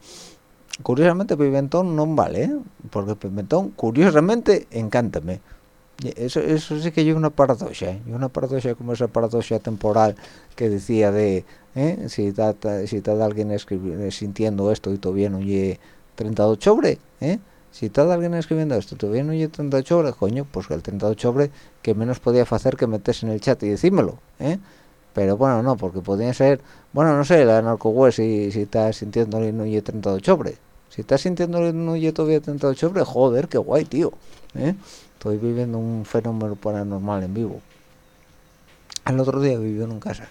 [SPEAKER 2] curiosamente Pimentón no vale ¿eh? porque Pimentón curiosamente encántame eso, eso sí que hay una paradoja ¿eh? y una paradoja como esa paradoja temporal que decía de ¿eh? si está si alguien escribiendo sintiendo esto y todavía no llegue 30 de octubre ¿eh? si está alguien escribiendo esto todavía no 30 de octubre coño pues que el 30 de octubre que menos podía hacer que metes en el chat y decímelo ¿eh? pero bueno no porque podría ser bueno no sé la narco si, si estás sintiendo no llegue 30 de octubre si estás sintiendo no llegue todavía 30 de octubre joder qué guay tío ¿eh? estoy viviendo un fenómeno paranormal en vivo el otro día viví en un casa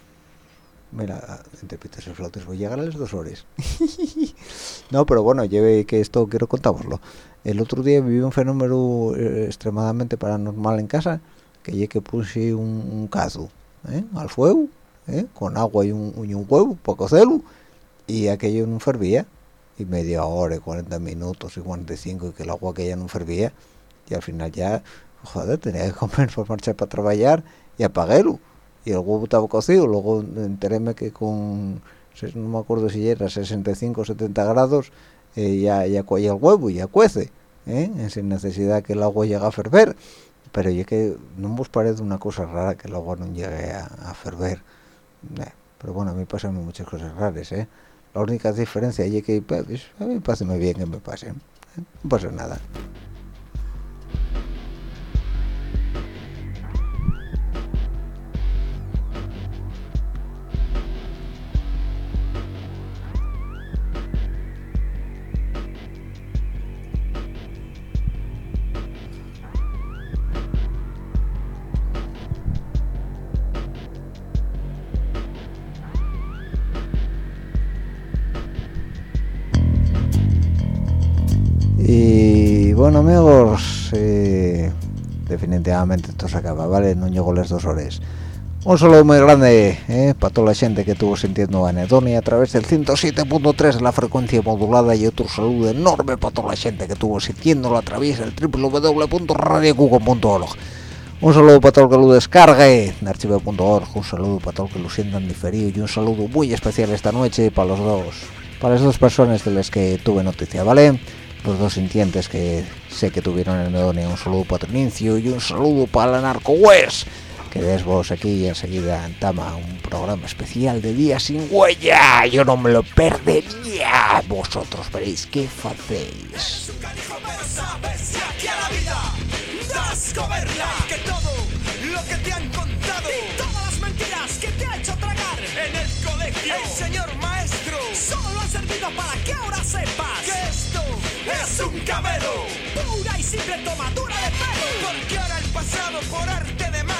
[SPEAKER 2] mira entre pitos y voy a llegar a las dos horas. No pero bueno lleve que esto quiero contároslo el otro día viví un fenómeno eh, extremadamente paranormal en casa que llegué que puse un, un cazo ¿eh? al fuego ¿eh? con agua y un, y un huevo para cocerlo y aquello no fervía. Y media hora, y 40 minutos y 45 y que el agua aquella no fervía. Y al final ya joder tenía que comer por marchar para trabajar y apaguélo y el huevo estaba cocido luego enteréme que con no me acuerdo si era 65 o 70 grados eh, ya ya cueye el huevo ya cuece ¿eh? sin necesidad que el agua llegue a ferver pero ya que no os parece una cosa rara que el agua no llegue a, a ferver Eh, pero bueno a mí pasan muchas cosas raras ¿eh? la única diferencia es que pues, a mí parece bien que me pasen ¿eh? no pasa nada definitivamente esto se acaba, ¿vale? No llegó las dos horas. Un saludo muy grande eh, para toda la gente que estuvo sintiendo anedonia a través del 107.3 de la frecuencia modulada y otro saludo enorme para toda la gente que estuvo sintiéndolo a través del www.radiocuco.org. Un saludo para todo el que lo descargue en archivo.org, un saludo para todo el que lo sientan diferido y un saludo muy especial esta noche para los dos, para las dos personas de las que tuve noticia, ¿vale? Los dos sintientes que sé que tuvieron en Edonia, un saludo para Trinincio y un saludo para la Narco West, que des vos aquí y enseguida entama un programa especial de Día Sin Huella, yo no me lo perdería, vosotros veréis qué hacéis.
[SPEAKER 7] que todo lo que te han contado y todas las mentiras que te ha hecho tragar en el colegio el señor maestro. Solo han servido para que ahora sepas es un camelo pura y simple tomadura de pelo. Porque ahora el pasado por arte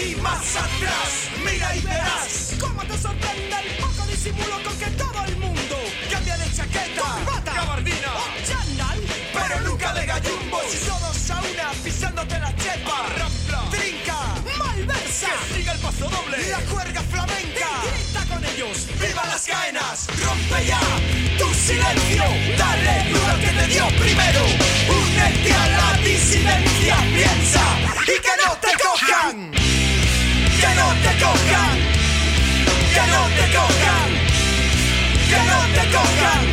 [SPEAKER 7] y más atrás mira y verás cómo te sorprende el poco disimulo con que todo el mundo cambia de chaqueta corbata gabardina. o pero nunca de gallumbo y todos a una pisándote la chepa. Rampla trinca malversa. Que siga el paso doble. La cuerda flamenca. Grita con ellos viva las caenas. Rompe ya tu silencio. Dale duro que te dio primero. Únete a la disidencia. Piensa y que no te cojan te cojan. Que no te cojan. Que no te cojan.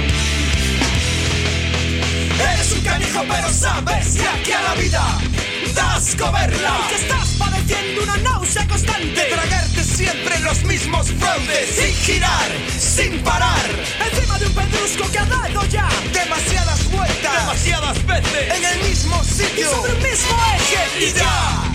[SPEAKER 7] Eres un canijo pero sabes que aquí a la vida das coberla Que estás padeciendo una náusea constante. De tragarte siempre los mismos fraudes Sin girar, sin parar. Encima de un pedrusco que ha dado ya Demasiadas vueltas. Demasiadas veces. En el mismo sitio. Y sobre el mismo eje. Y ya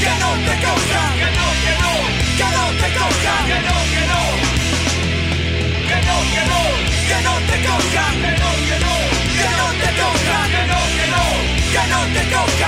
[SPEAKER 7] que no te cojan, que no, que no, que no te cojan, que no, que no, que no, que no, que no te cojan, que no, que no, que no te cojan, que no, que no, que no te cojan.